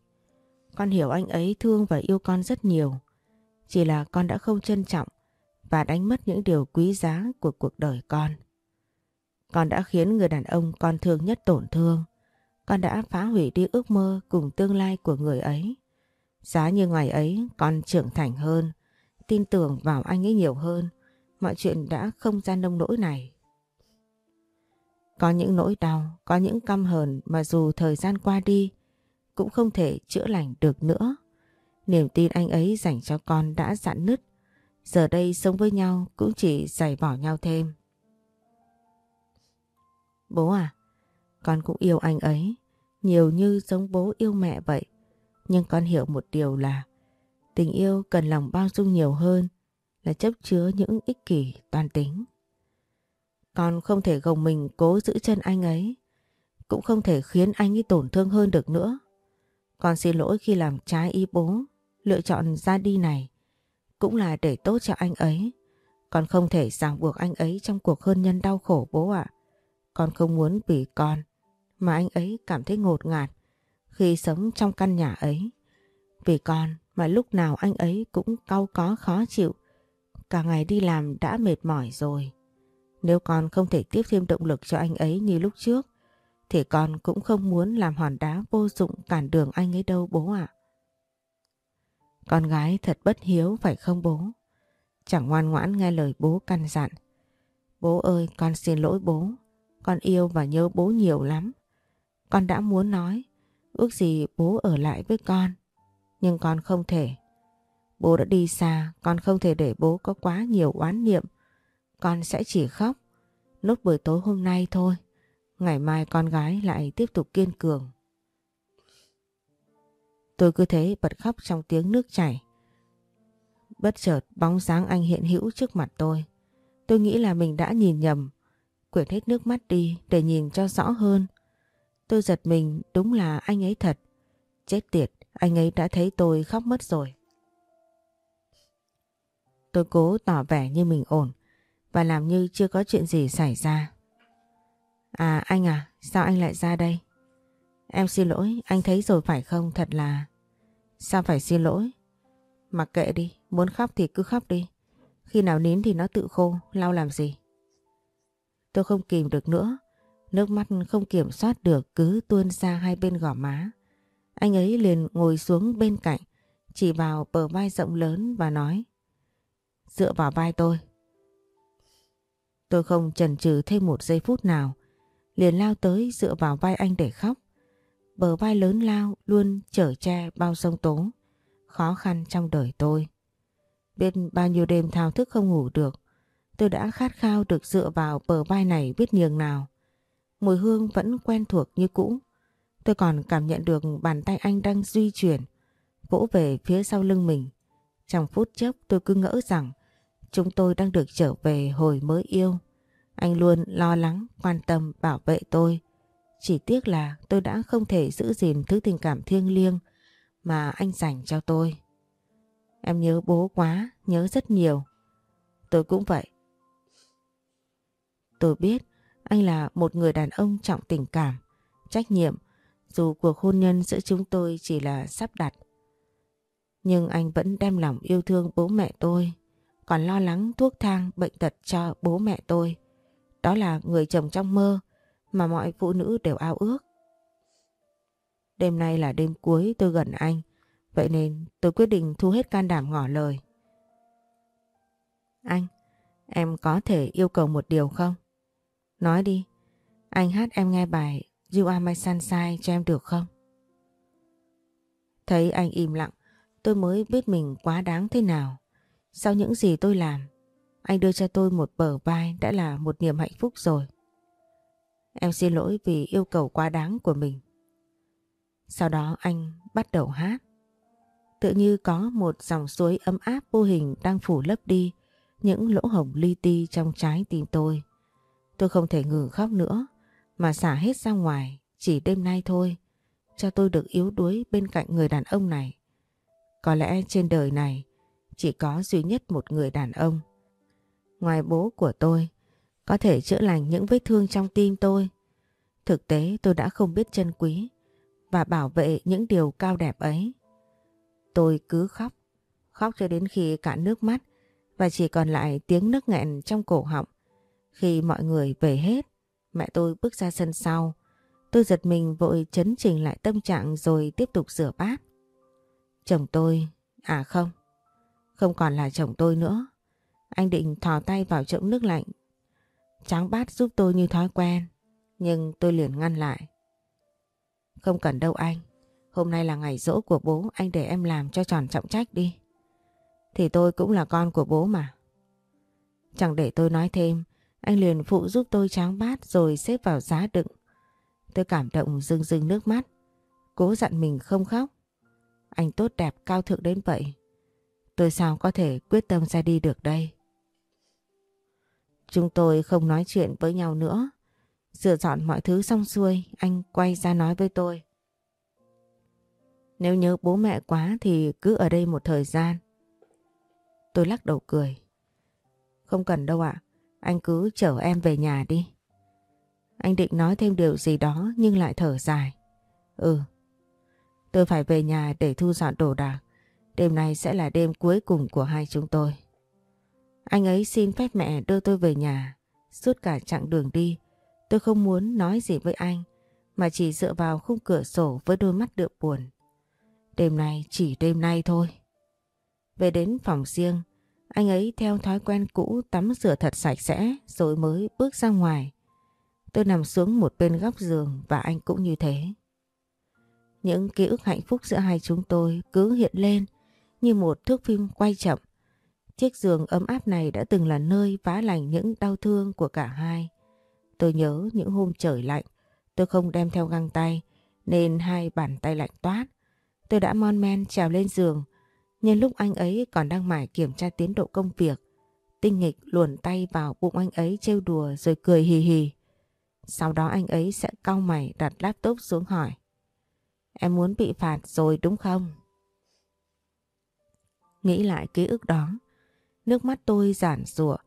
Con hiểu anh ấy thương và yêu con rất nhiều. Chỉ là con đã không trân trọng và đánh mất những điều quý giá của cuộc đời con. Con đã khiến người đàn ông con thương nhất tổn thương. Con đã phá hủy đi ước mơ cùng tương lai của người ấy. Giá như ngày ấy con trưởng thành hơn, tin tưởng vào anh ấy nhiều hơn, mọi chuyện đã không ra nông nỗi này. Có những nỗi đau, có những căm hờn mà dù thời gian qua đi, cũng không thể chữa lành được nữa. Niềm tin anh ấy dành cho con đã dạn nứt, giờ đây sống với nhau cũng chỉ giày bỏ nhau thêm. Bố à, con cũng yêu anh ấy, nhiều như giống bố yêu mẹ vậy. Nhưng con hiểu một điều là tình yêu cần lòng bao dung nhiều hơn là chấp chứa những ích kỷ toàn tính. Con không thể gồng mình cố giữ chân anh ấy, cũng không thể khiến anh ấy tổn thương hơn được nữa. Con xin lỗi khi làm trái ý bố, lựa chọn ra đi này cũng là để tốt cho anh ấy. Con không thể ràng buộc anh ấy trong cuộc hôn nhân đau khổ bố ạ. Con không muốn vì con mà anh ấy cảm thấy ngột ngạt khi sống trong căn nhà ấy. Vì con mà lúc nào anh ấy cũng cau có khó chịu. Cả ngày đi làm đã mệt mỏi rồi. Nếu con không thể tiếp thêm động lực cho anh ấy như lúc trước, thì con cũng không muốn làm hòn đá vô dụng cản đường anh ấy đâu bố ạ. Con gái thật bất hiếu, phải không bố? Chẳng ngoan ngoãn nghe lời bố căn dặn. Bố ơi, con xin lỗi bố. Con yêu và nhớ bố nhiều lắm. Con đã muốn nói. Ước gì bố ở lại với con. Nhưng con không thể. Bố đã đi xa. Con không thể để bố có quá nhiều oán niệm. Con sẽ chỉ khóc. Nốt buổi tối hôm nay thôi. Ngày mai con gái lại tiếp tục kiên cường. Tôi cứ thế bật khóc trong tiếng nước chảy. Bất chợt bóng dáng anh hiện hữu trước mặt tôi. Tôi nghĩ là mình đã nhìn nhầm. Quyển hết nước mắt đi để nhìn cho rõ hơn. Tôi giật mình đúng là anh ấy thật. Chết tiệt, anh ấy đã thấy tôi khóc mất rồi. Tôi cố tỏ vẻ như mình ổn và làm như chưa có chuyện gì xảy ra. À anh à, sao anh lại ra đây? Em xin lỗi, anh thấy rồi phải không? Thật là... Sao phải xin lỗi? Mặc kệ đi, muốn khóc thì cứ khóc đi. Khi nào nín thì nó tự khô, lau làm gì? Tôi không kìm được nữa. Nước mắt không kiểm soát được cứ tuôn ra hai bên gò má. Anh ấy liền ngồi xuống bên cạnh, chỉ vào bờ vai rộng lớn và nói Dựa vào vai tôi. Tôi không chần chừ thêm một giây phút nào, liền lao tới dựa vào vai anh để khóc. Bờ vai lớn lao luôn chở che bao sông tố, khó khăn trong đời tôi. Biết bao nhiêu đêm thao thức không ngủ được, tôi đã khát khao được dựa vào bờ vai này biết nhường nào. Mùi hương vẫn quen thuộc như cũ. Tôi còn cảm nhận được bàn tay anh đang di chuyển, vỗ về phía sau lưng mình. Trong phút chốc tôi cứ ngỡ rằng chúng tôi đang được trở về hồi mới yêu. Anh luôn lo lắng, quan tâm, bảo vệ tôi. Chỉ tiếc là tôi đã không thể giữ gìn thứ tình cảm thiêng liêng mà anh dành cho tôi. Em nhớ bố quá, nhớ rất nhiều. Tôi cũng vậy. Tôi biết anh là một người đàn ông trọng tình cảm, trách nhiệm, dù cuộc hôn nhân giữa chúng tôi chỉ là sắp đặt. Nhưng anh vẫn đem lòng yêu thương bố mẹ tôi, còn lo lắng thuốc thang bệnh tật cho bố mẹ tôi. Đó là người chồng trong mơ mà mọi phụ nữ đều ao ước. Đêm nay là đêm cuối tôi gần anh, vậy nên tôi quyết định thu hết can đảm ngỏ lời. Anh, em có thể yêu cầu một điều không? Nói đi, anh hát em nghe bài You Are My Sunshine cho em được không? Thấy anh im lặng, tôi mới biết mình quá đáng thế nào. Sau những gì tôi làm, anh đưa cho tôi một bờ vai đã là một niềm hạnh phúc rồi. Em xin lỗi vì yêu cầu quá đáng của mình. Sau đó anh bắt đầu hát. Tự như có một dòng suối ấm áp vô hình đang phủ lấp đi những lỗ hổng li ti trong trái tim tôi. Tôi không thể ngừng khóc nữa mà xả hết ra ngoài chỉ đêm nay thôi cho tôi được yếu đuối bên cạnh người đàn ông này. Có lẽ trên đời này chỉ có duy nhất một người đàn ông. Ngoài bố của tôi, có thể chữa lành những vết thương trong tim tôi. Thực tế tôi đã không biết trân quý và bảo vệ những điều cao đẹp ấy. Tôi cứ khóc, khóc cho đến khi cả nước mắt và chỉ còn lại tiếng nước nghẹn trong cổ họng. Khi mọi người về hết, mẹ tôi bước ra sân sau. Tôi giật mình vội chấn chỉnh lại tâm trạng rồi tiếp tục rửa bát. Chồng tôi, à không, không còn là chồng tôi nữa. Anh định thò tay vào chậu nước lạnh. Tráng bát giúp tôi như thói quen, nhưng tôi liền ngăn lại. Không cần đâu anh, hôm nay là ngày rỗ của bố, anh để em làm cho tròn trọng trách đi. Thì tôi cũng là con của bố mà. Chẳng để tôi nói thêm, anh liền phụ giúp tôi tráng bát rồi xếp vào giá đựng. Tôi cảm động rưng rưng nước mắt, cố dặn mình không khóc. Anh tốt đẹp cao thượng đến vậy. Tôi sao có thể quyết tâm ra đi được đây? Chúng tôi không nói chuyện với nhau nữa. Sửa dọn mọi thứ xong xuôi, anh quay ra nói với tôi. Nếu nhớ bố mẹ quá thì cứ ở đây một thời gian. Tôi lắc đầu cười. Không cần đâu ạ, anh cứ chở em về nhà đi. Anh định nói thêm điều gì đó nhưng lại thở dài. Ừ, tôi phải về nhà để thu dọn đồ đạc. Đêm nay sẽ là đêm cuối cùng của hai chúng tôi. Anh ấy xin phép mẹ đưa tôi về nhà. Suốt cả chặng đường đi, tôi không muốn nói gì với anh, mà chỉ dựa vào khung cửa sổ với đôi mắt đượm buồn. Đêm nay chỉ đêm nay thôi. Về đến phòng riêng, anh ấy theo thói quen cũ tắm rửa thật sạch sẽ rồi mới bước ra ngoài. Tôi nằm xuống một bên góc giường và anh cũng như thế. Những ký ức hạnh phúc giữa hai chúng tôi cứ hiện lên như một thước phim quay chậm. Chiếc giường ấm áp này đã từng là nơi vá lành những đau thương của cả hai. Tôi nhớ những hôm trời lạnh, tôi không đem theo găng tay nên hai bàn tay lạnh toát. Tôi đã mon men trèo lên giường, nhân lúc anh ấy còn đang mải kiểm tra tiến độ công việc. Tinh nghịch luồn tay vào bụng anh ấy trêu đùa rồi cười hì hì. Sau đó anh ấy sẽ cau mày đặt laptop xuống hỏi. Em muốn bị phạt rồi đúng không? Nghĩ lại ký ức đó, nước mắt tôi giản rụa,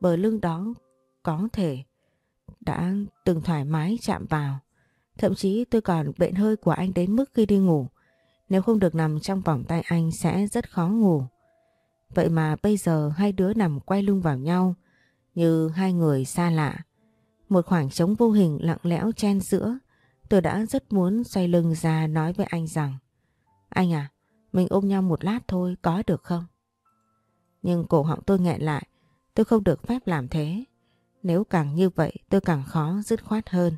bờ lưng đó có thể đã từng thoải mái chạm vào. Thậm chí tôi còn bệnh hơi của anh đến mức khi đi ngủ. Nếu không được nằm trong vòng tay anh sẽ rất khó ngủ. Vậy mà bây giờ hai đứa nằm quay lưng vào nhau như hai người xa lạ. Một khoảng trống vô hình lặng lẽo chen giữa, tôi đã rất muốn xoay lưng ra nói với anh rằng Anh à, mình ôm nhau một lát thôi, có được không? Nhưng cổ họng tôi nghẹn lại, tôi không được phép làm thế. Nếu càng như vậy tôi càng khó dứt khoát hơn.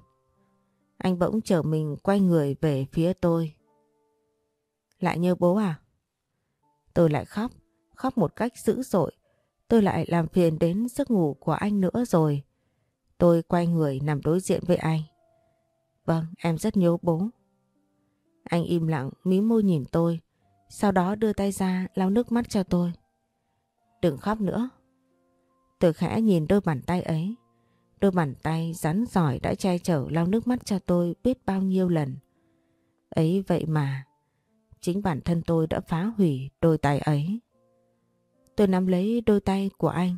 Anh bỗng chở mình quay người về phía tôi. Lại như bố à? Tôi lại khóc, khóc một cách dữ dội. Tôi lại làm phiền đến giấc ngủ của anh nữa rồi. Tôi quay người nằm đối diện với anh. Vâng, em rất nhớ bố. Anh im lặng, mí môi nhìn tôi. Sau đó đưa tay ra lau nước mắt cho tôi. Đừng khóc nữa. Tôi khẽ nhìn đôi bàn tay ấy. Đôi bàn tay rắn giỏi đã che chở lau nước mắt cho tôi biết bao nhiêu lần. Ấy vậy mà, chính bản thân tôi đã phá hủy đôi tay ấy. Tôi nắm lấy đôi tay của anh,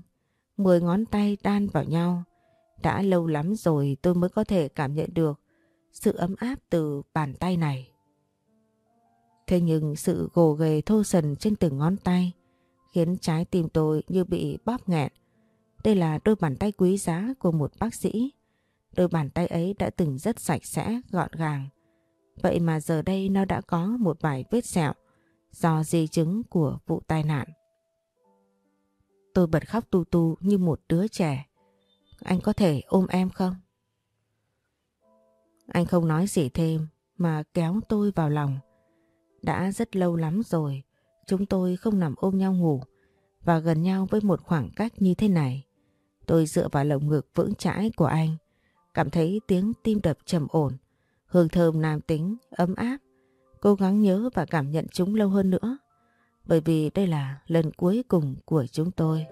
mười ngón tay đan vào nhau. Đã lâu lắm rồi tôi mới có thể cảm nhận được sự ấm áp từ bàn tay này. Thế nhưng sự gồ ghề thô sần trên từng ngón tay khiến trái tim tôi như bị bóp nghẹn. Đây là đôi bàn tay quý giá của một bác sĩ. Đôi bàn tay ấy đã từng rất sạch sẽ, gọn gàng. Vậy mà giờ đây nó đã có một vài vết sẹo do di chứng của vụ tai nạn. Tôi bật khóc tu tu như một đứa trẻ. Anh có thể ôm em không? Anh không nói gì thêm mà kéo tôi vào lòng. Đã rất lâu lắm rồi chúng tôi không nằm ôm nhau ngủ và gần nhau với một khoảng cách như thế này. Tôi dựa vào lồng ngực vững chãi của anh, cảm thấy tiếng tim đập trầm ổn, hương thơm nam tính, ấm áp, cố gắng nhớ và cảm nhận chúng lâu hơn nữa, bởi vì đây là lần cuối cùng của chúng tôi.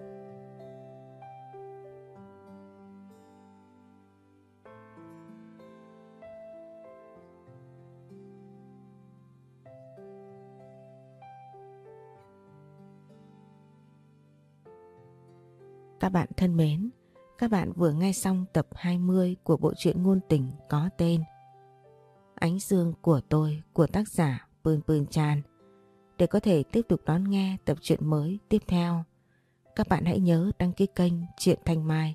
Các bạn thân mến, các bạn vừa nghe xong tập 20 của bộ truyện ngôn tình có tên Ánh Dương của tôi của tác giả Pương Pương Chan. Để có thể tiếp tục đón nghe tập truyện mới tiếp theo, các bạn hãy nhớ đăng ký kênh Truyện Thanh Mai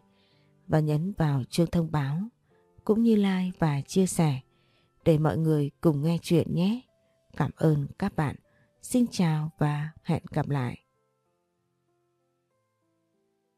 và nhấn vào chuông thông báo cũng như like và chia sẻ để mọi người cùng nghe chuyện nhé. Cảm ơn các bạn. Xin chào và hẹn gặp lại.